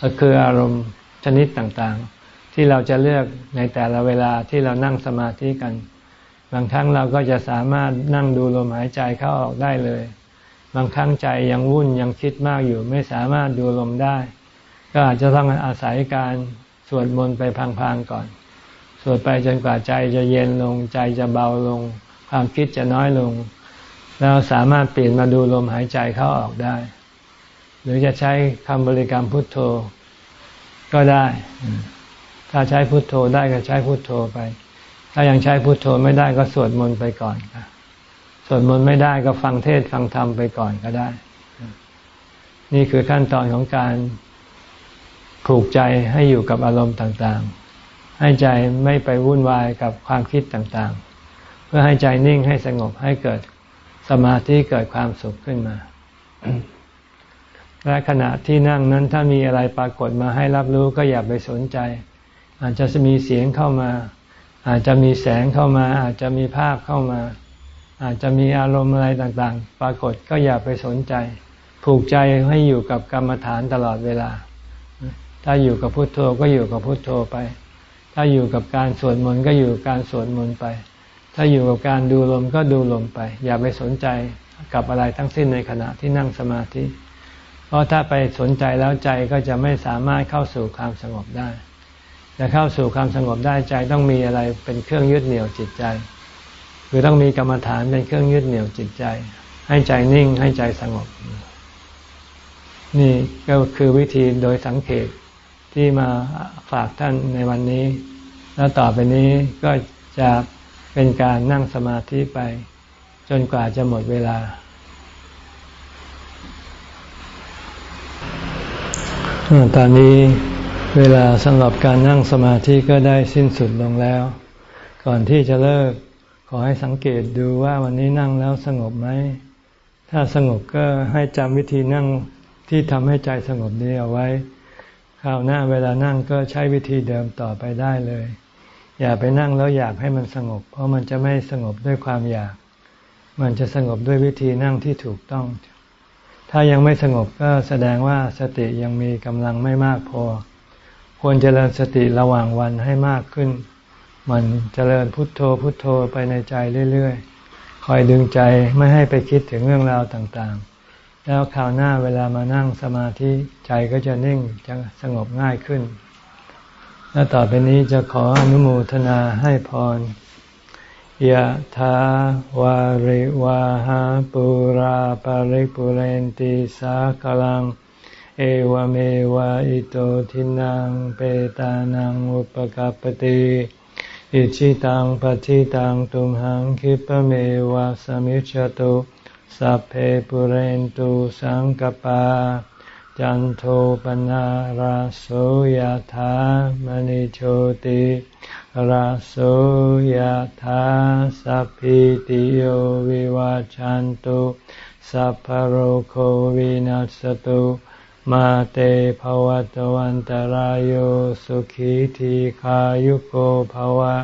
ก็คืออารมณ์ชนิดต่างๆ ที่เราจะเลือกในแต่ละเวลาที่เรานั่งสมาธิกัน บางครั้งเราก็จะสามารถนั่งดูลมหายใจเข้าออกได้เลย บางครั้งใจยังวุ่นยังคิดมากอยู่ ไม่สามารถดูลมได้ ก็อาจจะต้องอาศัยการสวดมนต์ไปพังๆก่อน สวดไปจนกว่าใจจะเย็นลง ใจจะเบาลง ความคิดจะน้อยลง แล้วสามารถเปลี่ยนมาดูลมหายใจเข้าออกได้ หรือจะใช้คำบริกรรมพุทโธก็ได้ ถ้าใช้พุทโธได้ก็ใช้พุทโธไป ถ้ายังใช้พุทโธไม่ได้ก็สวดมนต์ไปก่อนส วดมนต์ไม่ได้ก็ฟังเทศฟังธรรมไปก่อนก็ได้ นี่คือขั้นตอนของการผูกใจให้อยู่กับอารมณ์ต่างๆ ให้ใจไม่ไปวุ่นวายกับความคิดต่างๆ เพื่อให้ใจนิ่งให้สงบให้เกิดสมาธิเกิดความสุขขึ้นมา และขณะที่นั่งนั้นถ้ามีอะไรปรากฏมาให้รับรู้ก็อย่าไปสนใจ อาจจะมีเสียงเข้ามา อาจจะมีแสงเข้ามา อาจจะมีภาพเข้ามา อาจจะมีอารมณ์อะไรต่างๆ ปรากฏก็อย่าไปสนใจ ผูกใจให้อยู่กับกรรมฐานตลอดเวลา ถ้าอยู่กับพุทโธก็อยู่กับพุทโธไป ถ้าอยู่กับการสวดมนต์ก็อยู่การสวดมนต์ไป ถ้าอยู่กับการดูลมก็ดูลมไป อย่าไปสนใจกับอะไรทั้งสิ้นในขณะที่นั่งสมาธิ เพราะถ้าไปสนใจแล้วใจก็จะไม่สามารถเข้าสู่ความสงบได้จะเข้าสู่ความสงบได้ใจต้องมีอะไรเป็นเครื่องยึดเหนี่ยวจิตใจ คือต้องมีกรรมฐานเป็นเครื่องยึดเหนี่ยวจิตใจ ให้ใจนิ่งให้ใจสงบ นี่ก็คือวิธีโดยสังเกตที่มาฝากท่านในวันนี้ แล้วต่อไปนี้ก็จะเป็นการนั่งสมาธิไป จนกว่าจะหมดเวลา ตอนนี้เวลาสำหรับการนั่งสมาธิก็ได้สิ้นสุดลงแล้ว ก่อนที่จะเลิก อให้สังเกตดูว่าวันนี้นั่งแล้วสงบไหม ถ้าสงบก็ให้จำวิธีนั่งที่ทำให้ใจสงบนี้เอาไว้ คราวหน้าเวลานั่งก็ใช้วิธีเดิมต่อไปได้เลย อย่าไปนั่งแล้วอยากให้มันสงบ เพราะมันจะไม่สงบด้วยความอยาก มันจะสงบด้วยวิธีนั่งที่ถูกต้อง ถ้ายังไม่สงบก็แสดงว่าสติยังมีกำลังไม่มากพอ ควรเจริญสติระหว่างวันให้มากขึ้น มันเจริญพุทโธพุทโธไปในใจเรื่อยๆ คอยดึงใจไม่ให้ไปคิดถึงเรื่องราวต่างๆ แล้วคราวหน้าเวลามานั่งสมาธิใจก็จะนิ่งจะสงบง่ายขึ้น และต่อไปนี้จะขออนุโมทนาให้พรยะถาวาริวาหาปุราปาริปุเรนติสากลัง เอวเมวะอิโตทินังเปตานังอุปกปติ อิชิตังปฏิตังตุมหังคิปเมวะสมิจฉตุสัพเพปุเรนตุสังกปา จันโทปนาราโสยธามณิโชติราโสยธาสัพพิติโยวิวาจันตุสัพพโรโควินัสตุ มาเตภวัตวันตารโยสุขีทีขายุโกภวะ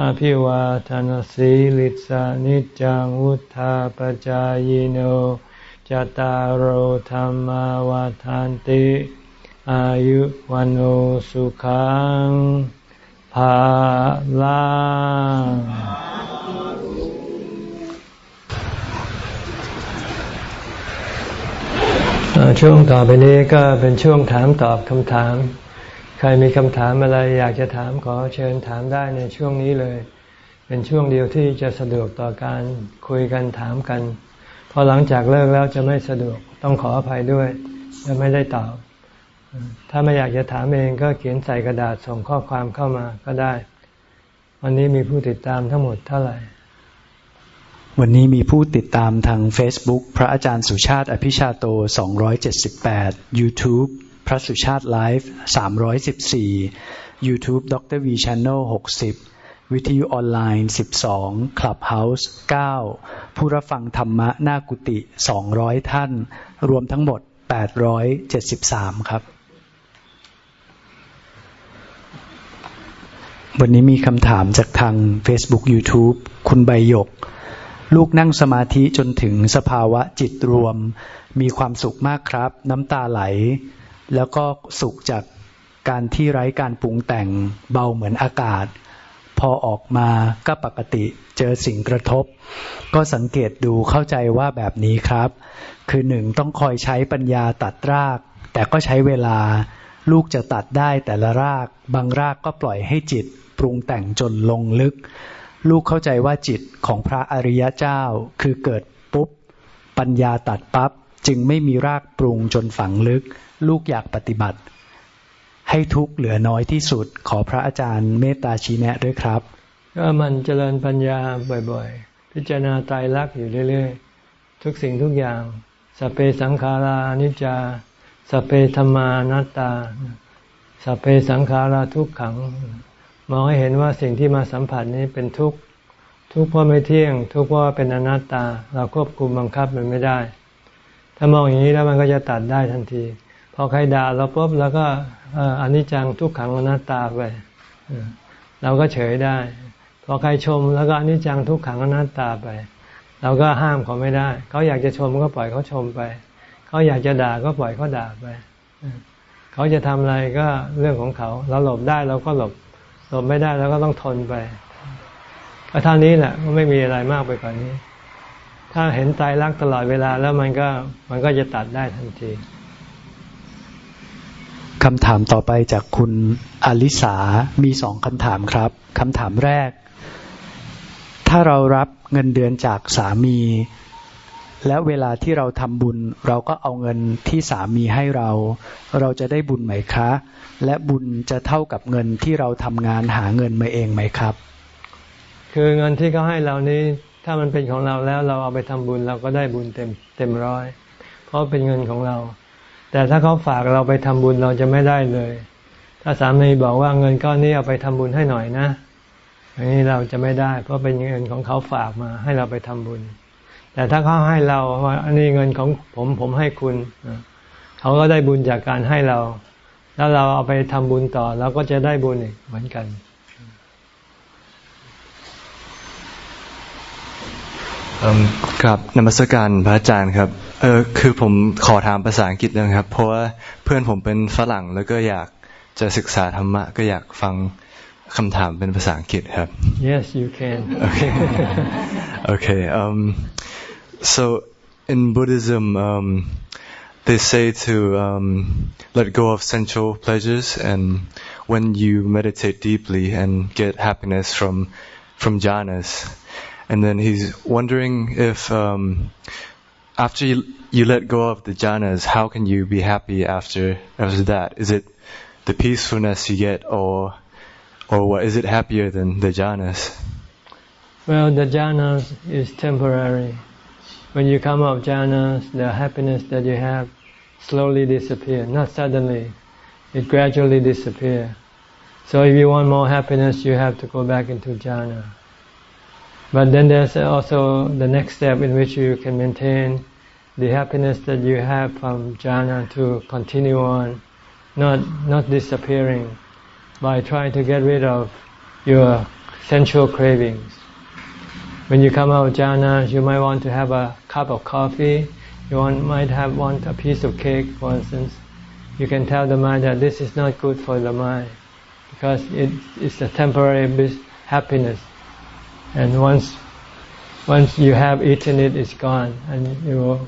อภิวาทานสีลิสานิจังวุธาปจายโนจตารโหธรรมวาทานติ อายุวันโอสุขังภาลัง ช่วงต่อไปนี้ก็เป็นช่วงถามตอบคำถาม ใครมีคำถามอะไรอยากจะถามขอเชิญถามได้ในช่วงนี้เลย เป็นช่วงเดียวที่จะสะดวกต่อการคุยกันถามกัน พอหลังจากเลิกแล้วจะไม่สะดวกต้องขออภัยด้วยจะไม่ได้ตอบ ถ้าไม่อยากจะถามเองก็เขียนใส่กระดาษส่งข้อความเข้ามาก็ได้ วันนี้มีผู้ติดตามทั้งหมดเท่าไหร่ วันนี้มีผู้ติดตามทาง Facebook พระอาจารย์สุชาติอภิชาโต 278 YouTube พระสุชาติไลฟ์ 314 YouTube ดร V Channel 60 วิทยุออนไลน์ 12 Clubhouse 9 ผู้รับฟังธรรมะหน้ากุฏิ200 ท่าน รวมทั้งหมด 873 ครับ วันนี้มีคำถามจากทาง Facebook YouTube คุณใบหยก ลูกนั่งสมาธิจนถึงสภาวะจิตรวม มีความสุขมากครับ น้ำตาไหล แล้วก็สุขจากการที่ไร้การปรุงแต่งเบาเหมือนอากาศ พอออกมาก็ปกติเจอสิ่งกระทบ ก็สังเกตดูเข้าใจว่าแบบนี้ครับ คือหนึ่งต้องคอยใช้ปัญญาตัดราก แต่ก็ใช้เวลา ลูกจะตัดได้แต่ละราก บางรากก็ปล่อยให้จิตปรุงแต่งจนลงลึก ลูกเข้าใจว่าจิตของพระอริยเจ้า คือเกิดปุ๊บ ปัญญาตัดปับ๊บจึงไม่มีรากปรุงจนฝังลึก ลูกอยากปฏิบัติ ให้ทุกเหลือน้อยที่สุด ขอพระอาจารย์เมตตาชี้แนะด้วยครับ ก็มันเจริญปัญญาบ่อยๆ พิจารณาตายรักอยู่เรื่อยๆ ทุกสิ่งทุกอย่างสเปสังขารานิจจาสเปธรรมานัตตาสเปสังขาราทุกขัง มองให้เห็นว่าสิ่งที่มาสัมผัสนี้เป็นทุกข์ทุกข์เพราะไม่เที่ยง ทุกข์เพราะเป็นอนัตตา เราควบคุมบังคับมันไม่ได้ ถ้ามองอย่างนี้แล้วมันก็จะตัดได้ทันที พอใครด่าเราปุ๊บแล้วก็อนนี้จังทุกขังอนัตตาไปเราก็เฉยได้ พอใครชมแล้วก็อนนี้จังทุกขังอนัตตาไป เราก็ห้ามเขาไม่ได้ เขาอยากจะชมก็ปล่อยเขาชมไป เขาอยากจะด่าก็ปล่อยเขาด่าไป เขาจะทำอะไรก็เรื่องของเขา เราหลบได้เราก็หลบ หลบไม่ได้เราก็ต้องทนไปก็เท่านี้แหละก็ไม่มีอะไรมากไปกว่านนี้ ถ้าเห็นตายรักตลอดเวลาแล้วมันก็มันก็จะตัดได้ทันทีคำถามต่อไปจากคุณอลิสา มีสองคำถามครับ คำถามแรก ถ้าเรารับเงินเดือนจากสามี แล้วเวลาที่เราทำบุญ เราก็เอาเงินที่สามีให้เรา เราจะได้บุญไหมคะ และบุญจะเท่ากับเงินที่เราทำงานหาเงินมาเองไหมครับ คือเงินที่เขาให้เรานี้ถ้ามันเป็นของเราแล้วเราเอาไปทำบุญเราก็ได้บุญเต็มเต็มร้อย เพราะเป็นเงินของเรา แต่ถ้าเขาฝากเราไปทำบุญเราจะไม่ได้เลย ถ้าสามีบอกว่าเงินก้อนนี้เอาไปทำบุญให้หน่อยนะอันนี้เราจะไม่ได้ เพราะเป็นเงินของเขาฝากมาให้เราไปทำบุญ แต่ถ้าเขาให้เราว่าอันนี้เงินของผมผมให้คุณเขาก็ได้บุญจากการให้เรา แล้วเราเอาไปทำบุญต่อเราก็จะได้บุญอีกเหมือนกันครับนมัสการพระอาจารย์ครับเออคือผมขอถามภาษาอังกฤษนะครับ เพราะว่าเพื่อนผมเป็นฝรั่งแล้วก็อยากจะศึกษาธรรมะ ก็อยากฟังคำถามเป็นภาษาอังกฤษครับ Yes you can Okay Okay um so in Buddhism um they say to um let go of sensual pleasures and when you meditate deeply and get happiness from from jhanas and then he's wondering if um after you, you let go of the jhanas, how can you be happy after after that? Is it the peacefulness you get, or or what? Is it happier than the jhanas? Well, the jhanas is temporary. When you come out of jhanas, the happiness that you have slowly disappear, not suddenly. It gradually disappear. So if you want more happiness, you have to go back into jhana. But then there's also the next step in which you can maintain the happiness that you have from jhana to continue on, not not disappearing, by trying to get rid of your sensual cravings. When you come out of jhana, you might want to have a cup of coffee. You want, might have want a piece of cake, for instance. You can tell the mind that this is not good for the mind because it's a temporary happiness and once once you have eaten it, it's gone, and it will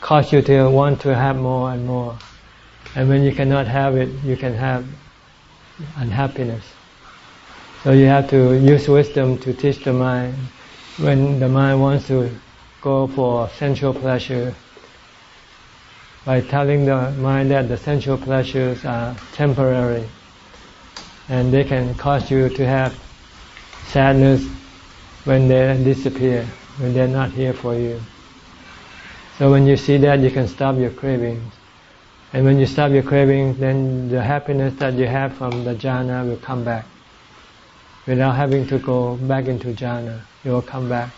cause you to want to have more and more. And when you cannot have it, you can have unhappiness. So you have to use wisdom to teach the mind when the mind wants to go for sensual pleasure by telling the mind that the sensual pleasures are temporary and they can cause you to have sadness when they disappear, when they're not here for you. So when you see that, you can stop your cravings. And when you stop your cravings, then the happiness that you have from the jhana will come back. without having to go back into jhana. You will come back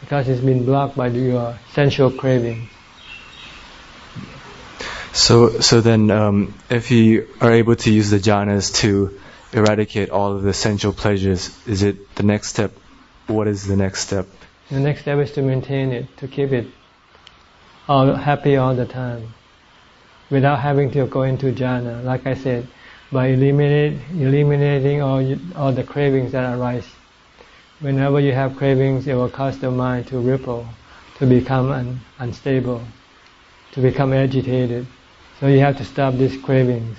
because it's been blocked by your sensual craving. So, so then, um, if you are able to use the jhanas to eradicate all of the sensual pleasures, is it the next step? What is the next step? The next step is to maintain it, to keep it all happy all the time, without having to go into jhana. Like I said, by eliminate, eliminating all all the cravings that arise. Whenever you have cravings, it will cause the mind to ripple, to become un, unstable, to become agitated. So you have to stop these cravings.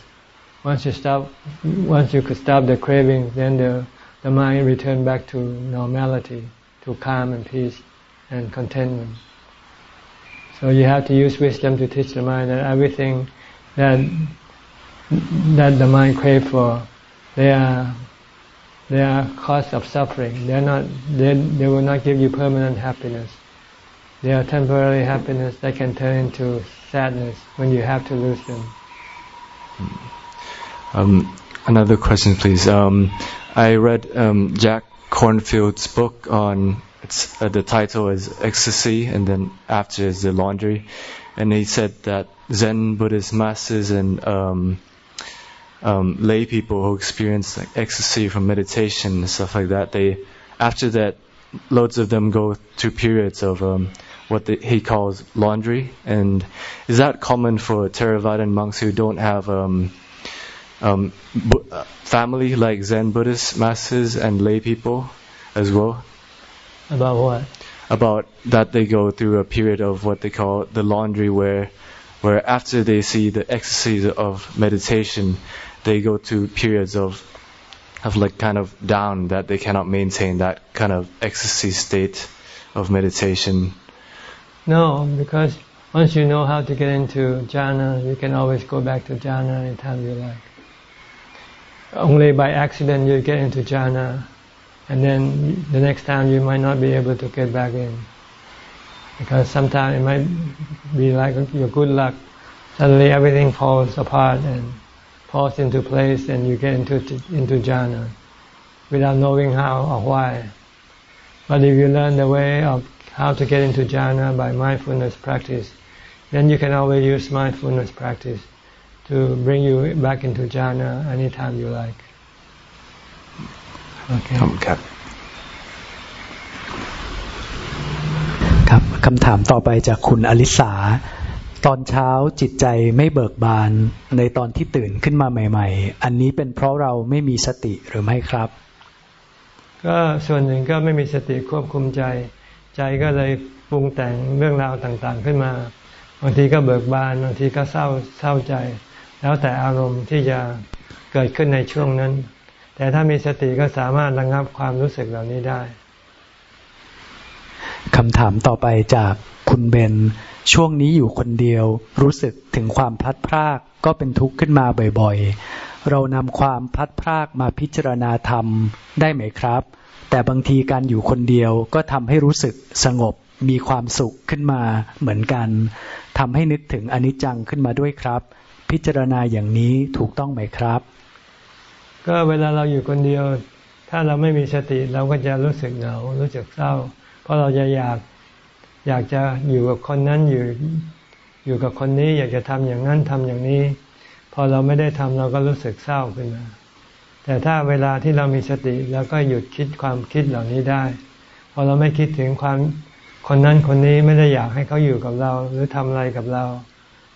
Once you stop, once you could stop the cravings, then the the mind return back to normality, to calm and peace and contentment. So you have to use wisdom to teach the mind that everything that that the mind crave for, they are they are cause of suffering. They are not they they will not give you permanent happiness. They are temporary happiness that can turn into sadness when you have to lose them. Um, another question, please. Um, I read um, Jack Cornfield's book on it's uh, the title is ecstasy, and then after is the laundry, and he said that Zen Buddhist masters and um, um, lay people who experience like ecstasy from meditation and stuff like that, they after that, loads of them go through periods of um, what the, he calls laundry. And is that common for Theravadan monks who don't have um, um, family like Zen Buddhist masters and lay people as well? About what? About that they go through a period of what they call the laundry, where where after they see the ecstasy of meditation, they go to periods of of like kind of down that they cannot maintain that kind of ecstasy state of meditation. No, because once you know how to get into jhana, you can always go back to jhana anytime you like. Only by accident you get into jhana, and then the next time you might not be able to get back in. Because sometimes it might be like your good luck. Suddenly everything falls apart and falls into place and you get into into jhana without knowing how or why. But if you learn the way of how to get into jhana by mindfulness practice, then you can always use mindfulness practice to bring you back into jhana anytime you like. Okay. ครับครับคำถามต่อไปจากคุณอลิสา ตอนเช้าจิตใจไม่เบิกบานในตอนที่ตื่นขึ้นมาใหม่ ๆ อันนี้เป็นเพราะเราไม่มีสติหรือไม่ครับ ก็ส่วนหนึ่งก็ไม่มีสติควบคุมใจ ใจก็เลยปรุงแต่งเรื่องราวต่างๆขึ้นมา บางทีก็เบิกบานบางทีก็เศร้าเศร้าใจ แล้วแต่อารมณ์ที่จะเกิดขึ้นในช่วงนั้น แต่ถ้ามีสติก็สามารถระงับความรู้สึกเหล่านี้ได้คำถามต่อไปจากคุณเบน ช่วงนี้อยู่คนเดียว รู้สึกถึงความพลัดพรากก็เป็นทุกข์ขึ้นมาบ่อยๆ เรานำความพลัดพรากมาพิจารณาธรรมได้ไหมครับ แต่บางทีการอยู่คนเดียวก็ทำให้รู้สึกสงบมีความสุขขึ้นมาเหมือนกันทำให้นึกถึงอนิจจังขึ้นมาด้วยครับ พิจารณาอย่างนี้ถูกต้องไหมครับ ก็เวลาเราอยู่คนเดียว ถ้าเราไม่มีสติเราก็จะรู้สึกเหงารู้สึกเศร้า เพราะเราจะอยาก อยากจะอยู่กับคนนั้นอยู่อยู่กับคนนี้ อยากจะทำอย่างนั้นทำอย่างนี้ พอเราไม่ได้ทำเราก็รู้สึกเศร้าขึ้นมา แต่ถ้าเวลาที่เรามีสติเราก็หยุดคิดความคิดเหล่านี้ได้ พอเราไม่คิดถึงความคนนั้นคนนี้ไม่ได้อยากให้เขาอยู่กับเรา หรือทำอะไรกับเรา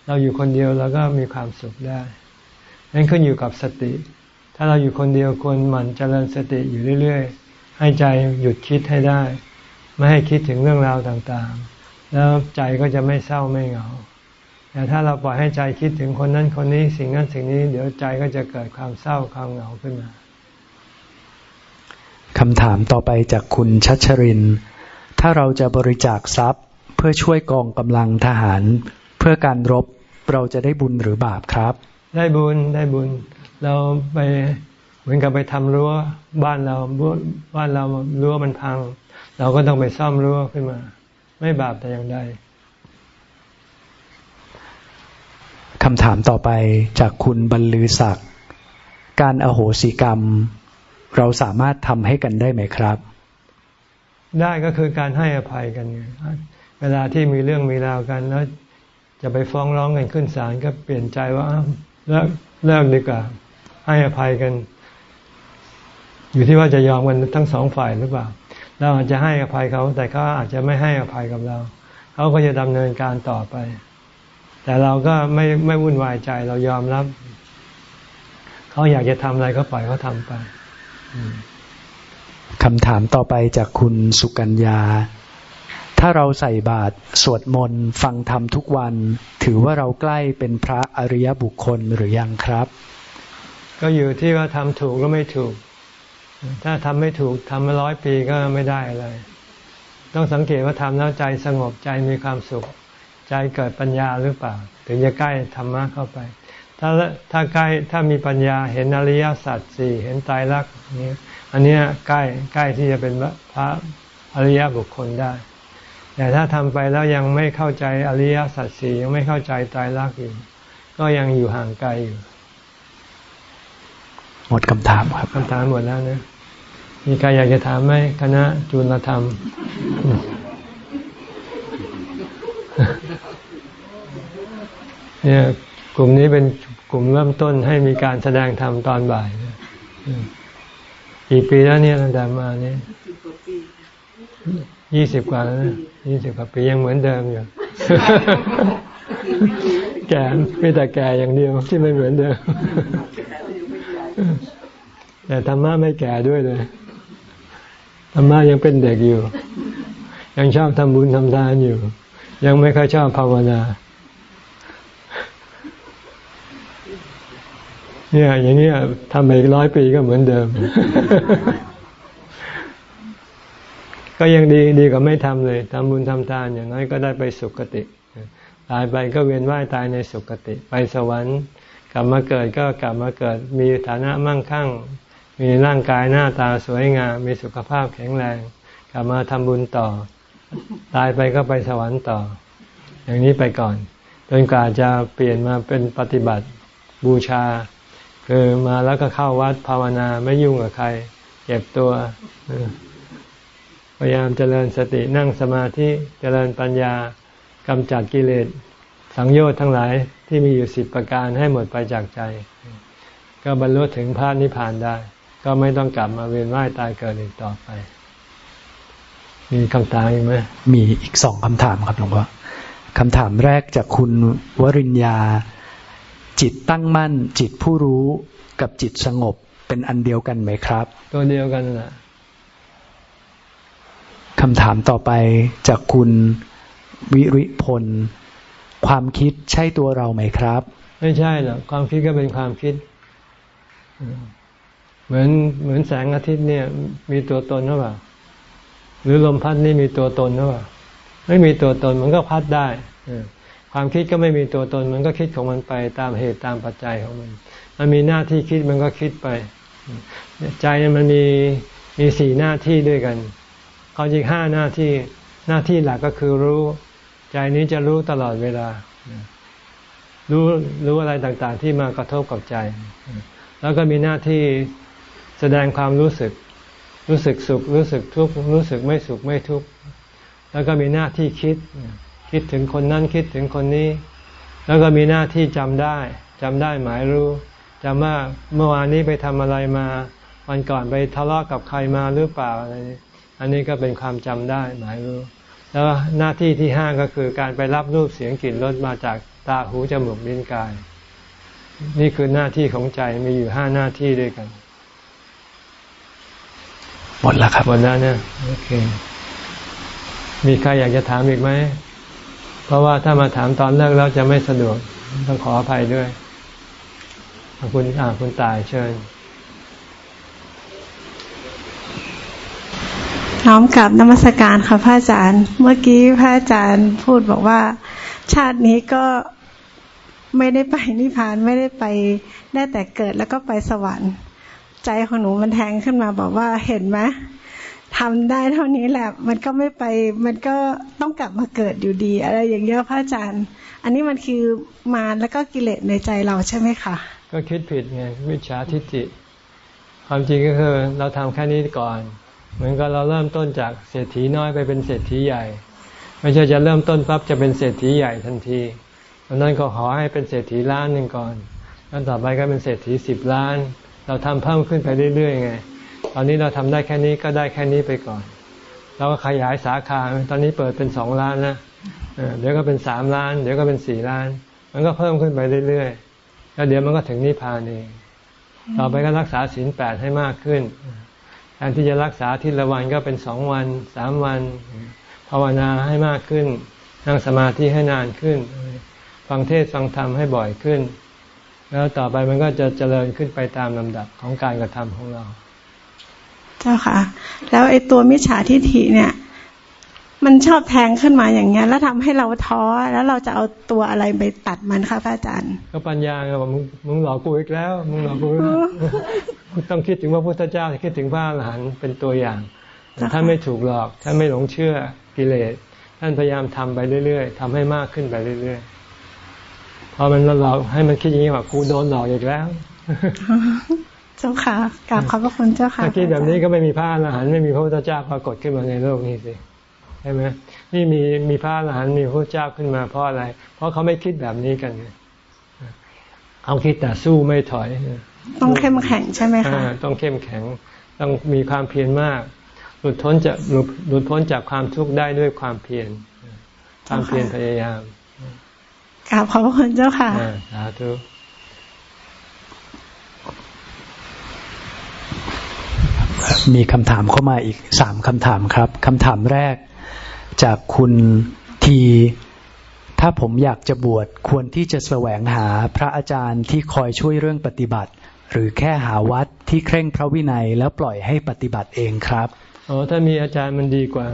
เราอยู่คนเดียวเราก็มีความสุขได้นั่นขึ้นอยู่กับสติ ถ้าเราอยู่คนเดียวควรหมั่นเจริญสติอยู่เรื่อย ๆ ให้ใจหยุดคิดให้ได้ ไม่ให้คิดถึงเรื่องราวต่างๆ แล้วใจก็จะไม่เศร้าไม่เหงา แต่ถ้าเราปล่อยให้ใจคิดถึงคนนั้นคนนี้สิ่งนั้นสิ่งนี้ เดี๋ยวใจก็จะเกิดความเศร้าความเหงาขึ้นมาคำถามต่อไปจากคุณชัชริน ถ้าเราจะบริจาคทรัพย์เพื่อช่วยกองกำลังทหาร เพื่อการรบเราจะได้บุญหรือบาปครับ ได้บุญได้บุญ เราไปเหมือนกับไปทำรั้วบ้านเราบ้านเรารั้วมันพัง เราก็ต้องไปซ่อมรั้วขึ้นมา ไม่บาปแต่อย่างใดคำถามต่อไปจากคุณบรรลือศักดิ์การอโหสิกรรม เราสามารถทำให้กันได้ไหมครับ ได้ก็คือการให้อภัยกัน เวลาที่มีเรื่องมีราวกันแล้วจะไปฟ้องร้องกันขึ้นศาลก็เปลี่ยนใจว่าเลิกเลิกดีกว่า ให้อภัยกัน อยู่ที่ว่าจะยอมกันทั้งสองฝ่ายหรือเปล่า เราอาจจะให้อภัยเขาแต่เขาอาจจะไม่ให้อภัยกับเรา เขาก็จะดำเนินการต่อไป แต่เราก็ไม่ไม่วุ่นวายใจเรายอมรับ เขาอยากจะทำอะไรก็ปล่อยเขาทาไปคำถามต่อไปจากคุณสุกัญญา ถ้าเราใส่บาตรสวดมนต์ฟังธรรมทุกวัน ถือว่าเราใกล้เป็นพระอริยบุคคลหรือยังครับ ก็อยู่ที่ว่าทำถูกก็ไม่ถูก ถ้าทำไม่ถูกทำมาร้อยปีก็ไม่ได้อะไร ต้องสังเกตว่าทำแล้วใจสงบใจมีความสุข ใจเกิดปัญญาหรือเปล่า ถึงจะใกล้ธรรมะเข้าไป ถ้าถ้าใกล้ถ้ามีปัญญาเห็นอริยสัจสี่เห็นตายรักนี้อันนี้ใกล้ใกล้ที่จะเป็นพระอริยบุคคลได้ แต่ถ้าทำไปแล้วยังไม่เข้าใจอริยสัจสี่ยังไม่เข้าใจตายรักอยู่ ก็ยังอยู่ห่างไกลอยู่ หมดคำถามครับคำถามหมดแล้วนะมีใครอยากจะถามไหมคณะจุลธรรม เนี่ยกลุ่มนี้เป็นกลุ่มเริ่มต้นให้มีการแสดงธรรมตอนบ่ายกี่ปีแล้วเนี่ยตั้งแต่มาเนี่ยยี่สิบกว่าแล้วนะยี่สิบกว่าปียังเหมือนเดิมอยู่ แก่ไม่แต่แก่อย่างเดียวที่ไม่เหมือนเดิม แต่ธรรมะไม่แก่ด้วยเลยธรรมะยังเป็นเด็กอยู่ ยังชอบทำบุญทำทานอยู่ ยังไม่ค่อยชอบภาวนาเนี่ยอย่างนี้ทำไปอีกร้อยปีก็เหมือนเดิม ก็ยังดีดีกว่าไม่ทำเลยทำบุญทำทานอย่างน้อยก็ได้ไปสุคติ ตายไปก็เวียนว่ายตายในสุคติ ไปสวรรค์ ลับมาเกิดก็กลับมาเกิดมีฐานะมั่งคั่ง มีร่างกายหน้าตาสวยงาม มีสุขภาพแข็งแรง กลับมาทำบุญต่อ ตายไปก็ไปสวรรค์ต่อ อย่างนี้ไปก่อนจนกว่าจะเปลี่ยนมาเป็นปฏิบัติบูชา คือมาแล้วก็เข้าวัดภาวนาไม่ยุ่งกับใครเก็บตัวพยายามเจริญสตินั่งสมาธิเจริญปัญญากำจัดกิเลสสังโยชน์ทั้งหลาย ที่มีอยู่สิบประการให้หมดไปจากใจ ก็บรรลุถึงพระนิพพานได้ ก็ไม่ต้องกลับมาเวียนว่ายตายเกิดอีกต่อไป มีคำถามอีกไหมมีอีกสองคำถามครับหลวงพ่อคำถามแรกจากคุณวริญญา จิตตั้งมั่น จิตผู้รู้กับจิตสงบเป็นอันเดียวกันไหมครับ ตัวเดียวกันแหละคำถามต่อไปจากคุณวิริพล ความคิดใช่ตัวเราไหมครับ ไม่ใช่หรอกความคิดก็เป็นความคิด เหมือนเหมือนแสงอาทิตย์เนี่ย มีตัวตนหรือเปล่าหรือลมพัดนี่มีตัวตนหรือเปล่าไม่มีตัวตนมันก็พัดได้ความคิดก็ไม่มีตัวตน มันก็คิดของมันไปตามเหตุตามปัจจัยของมัน มันมีหน้าที่คิดมันก็คิดไปใจมันมีมีสี่หน้าที่ด้วยกันเขาจริงห้าหน้าที่หน้าที่หลักก็คือรู้ ใจนี้จะรู้ตลอดเวลา รู้รู้อะไรต่างๆ ที่มากระทบกับใจ แล้วก็มีหน้าที่แสดงความรู้สึก รู้สึกสุข รู้สึกทุกข์รู้สึกไม่สุขไม่ทุกข์แล้วก็มีหน้าที่คิด คิดถึงคนนั้นคิดถึงคนนี้ แล้วก็มีหน้าที่จำได้จำได้หมายรู้จำว่าเมื่อวานนี้ไปทำอะไรมาวันก่อนไปทะเลาะกับใครมาหรือเปล่าอะไรนี้อันนี้ก็เป็นความจำได้หมายรู้ แล้วหน้าที่ที่ห้าก็คือการไปรับรูปเสียงกลิ่นรสมาจากตาหูจมูกลิ้นกาย นี่คือหน้าที่ของใจมีอยู่ห้าหน้าที่ด้วยกัน หมดแล้วครับหมดแล้วเนี่ยโอเค มีใครอยากจะถามอีกไหมเพราะว่าถ้ามาถามตอนเลิกแล้วจะไม่สะดวกต้องขออภัยด้วยคุณอ่าคุณตายเชิญ น้อมกับนมัสการค่ะพระอาจารย์ เมื่อกี้พระอาจารย์พูดบอกว่า ชาตินี้ก็ไม่ได้ไปนิพพานไม่ได้ไปได้แต่เกิดแล้วก็ไปสวรรค์ ใจของหนูมันแทงขึ้นมาบอกว่าเห็นไหมทำได้เท่านี้แหละ มันก็ไม่ไป มันก็ต้องกลับมาเกิดอยู่ดี อะไรอย่างเงี้ยพระอาจารย์ อันนี้มันคือมารแล้วก็กิเลสในใจเราใช่ไหมคะก็คิดผิดไงวิชาทิฏฐิคความจริงก็คือเราทำแค่นี้ก่อน เหมือนกับเราเริ่มต้นจากเศรษฐีน้อยไปเป็นเศรษฐีใหญ่ ไม่ใช่จะเริ่มต้นปั๊บจะเป็นเศรษฐีใหญ่ทันทีตอนนั้นก็ขอให้เป็นเศรษฐีล้านหนึ่งก่อนแล้วต่อไปก็เป็นเศรษฐีสิบล้าน เราทำเพิ่มขึ้นไปเรื่อยๆไง ตอนนี้เราทำได้แค่นี้ก็ได้แค่นี้ไปก่อนเราก็ขยายสาขา ตอนนี้เปิดเป็นสองล้านนะเดี๋ยวก็เป็นสามล้าน เดี๋ยวก็เป็นสี่ล้าน มันก็เพิ่มขึ้นไปเรื่อยๆ แล้วเดี๋ยวมันก็ถึงนิพพานเอง ต่อไปก็รักษาศีลแปดให้มากขึ้น แทนที่จะรักษาทีละวันก็เป็นสองวันสามวัน ภาวนาให้มากขึ้น นั่งสมาธิให้นานขึ้น ฟังเทศฟังธรรมให้บ่อยขึ้น แล้วต่อไปมันก็จะเจริญขึ้นไปตามลำดับของการกระทำของเรา เจ้าค่ะ แล้วไอ้ตัวมิจฉาทิฏฐิเนี่ย มันชอบแทงขึ้นมาอย่างเงี้ย แล้วทำให้เราท้อแล้วเราจะเอาตัวอะไรไปตัดมันคะพระอาจารย์ ก็ปัญญาไงว่ามึงมึงหลอกกูอีกแล้ว มึงหลอกกูต้องคิดถึงว่าพุทธเจ้าคิดถึงพระอรหันต์เป็นตัวอย่างท่านไม่ถูกหลอกท่านไม่หลงเชื่อกิเลสท่านพยายามทำไปเรื่อยๆทำให้มากขึ้นไปเรื่อยๆพอมันหลอกให้มันคิดอย่างนี้ว่ากูโดนหลอกอีกแล้วเจ้าค่ะกราบขอบพระคุณเจ้าค่ะถ้าคิดแบบนี้ก็ไม่มีพระอรหันต์ไม่มีพระพุทธเจ้าปรากฏขึ้นมาในโลกนี้สิใช่ไหมนี่มีมีพระอรหันต์มีพระเจ้าขึ้นมาเพราะอะไร เพราะเขาไม่คิดแบบนี้กันเขาคิดแต่สู้ไม่ถอย ต้องเข้มแข็งใช่ไหมคะต้องเข้มแข็ง ต้องมีความเพียรมาก หลุดพ้นจะหลุดหลุดพ้นจากความทุกข์ได้ด้วยความเพียรความเพียรพยายามกราบขอบคุณเจ้าค่ะสาธุมีคำถามเข้ามาอีกสามคำถามครับคำถามแรก จากคุณที ถ้าผมอยากจะบวชควรที่จะแสวงหาพระอาจารย์ที่คอยช่วยเรื่องปฏิบัติ หรือแค่หาวัดที่เคร่งพระวินัยแล้วปล่อยให้ปฏิบัติเองครับอ๋อถ้ามีอาจารย์มันดีกว่า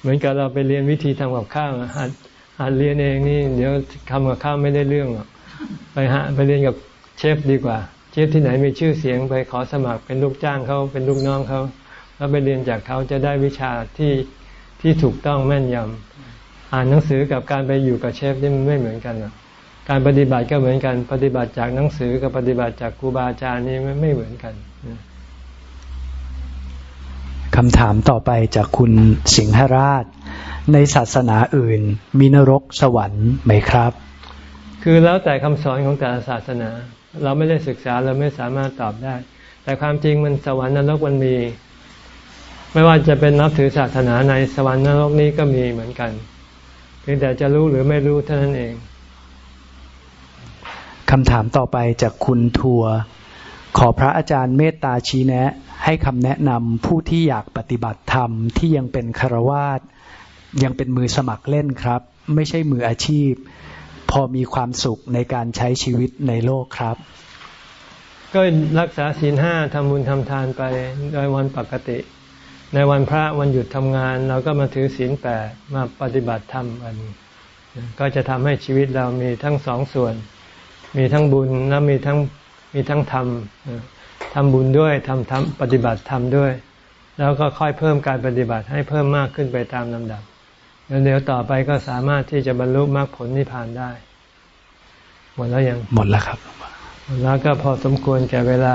เหมือนกับเราไปเรียนวิธีทำกับข้าวหัดหัดเรียนเองนี่เดี๋ยวทำกับข้าวไม่ได้เรื่องหรอกไปหาไปเรียนกับเชฟดีกว่า เชฟที่ไหนมีชื่อเสียงไปขอสมัครเป็นลูกจ้างเขาเป็นลูกน้องเขาแล้วไปเรียนจากเขาจะได้วิชาที่ ที่ถูกต้องแม่นยำอ่านหนังสือกับการไปอยู่กับเชฟนี่มันไม่เหมือนกันหรอกการปฏิบัติก็เหมือนกัน ปฏิบัติจากหนังสือกับปฏิบัติจากครูบาอาจารย์นี่ไม่ไม่เหมือนกันคำถามต่อไปจากคุณสิงหราช ในศาสนาอื่น มีนรกสวรรค์ไหมครับ คือแล้วแต่คำสอนของแต่ละศาสนา เราไม่ได้ศึกษาเราไม่สามารถตอบได้ แต่ความจริงมันสวรรค์นรกมันมี ไม่ว่าจะเป็นนับถือศาสนาในสวรรค์นรกนี้ก็มีเหมือนกันเพียงแต่จะรู้หรือไม่รู้เท่านั้นเองคำถามต่อไปจากคุณทัวขอพระอาจารย์เมตตาชี้แนะ ให้คำแนะนำผู้ที่อยากปฏิบัติธรรมที่ยังเป็นคารวาสยังเป็นมือสมัครเล่นครับ ไม่ใช่มืออาชีพ พอมีความสุขในการใช้ชีวิตในโลกครับ ก็รักษาศีลห้าทำบุญทำทานไปโดยวันปกติ ในวันพระวันหยุดทำงาน เราก็มาถือศีลแปดมาปฏิบัติธรรมกัน ก็จะทำให้ชีวิตเรามีทั้งสองส่วน มีทั้งบุญและมีทั้งมีทั้งธรรมทำบุญด้วยทำทำปฏิบัติธรรมด้วย แล้วก็ค่อยเพิ่มการปฏิบัติให้เพิ่มมากขึ้นไปตามลำดับแล้วเดี๋ยวต่อไปก็สามารถที่จะบรรลุมรรคผลนิพพานได้ หมดแล้วยังหมดแล้วครับหมดแล้วก็พอสมควรแก่เวลา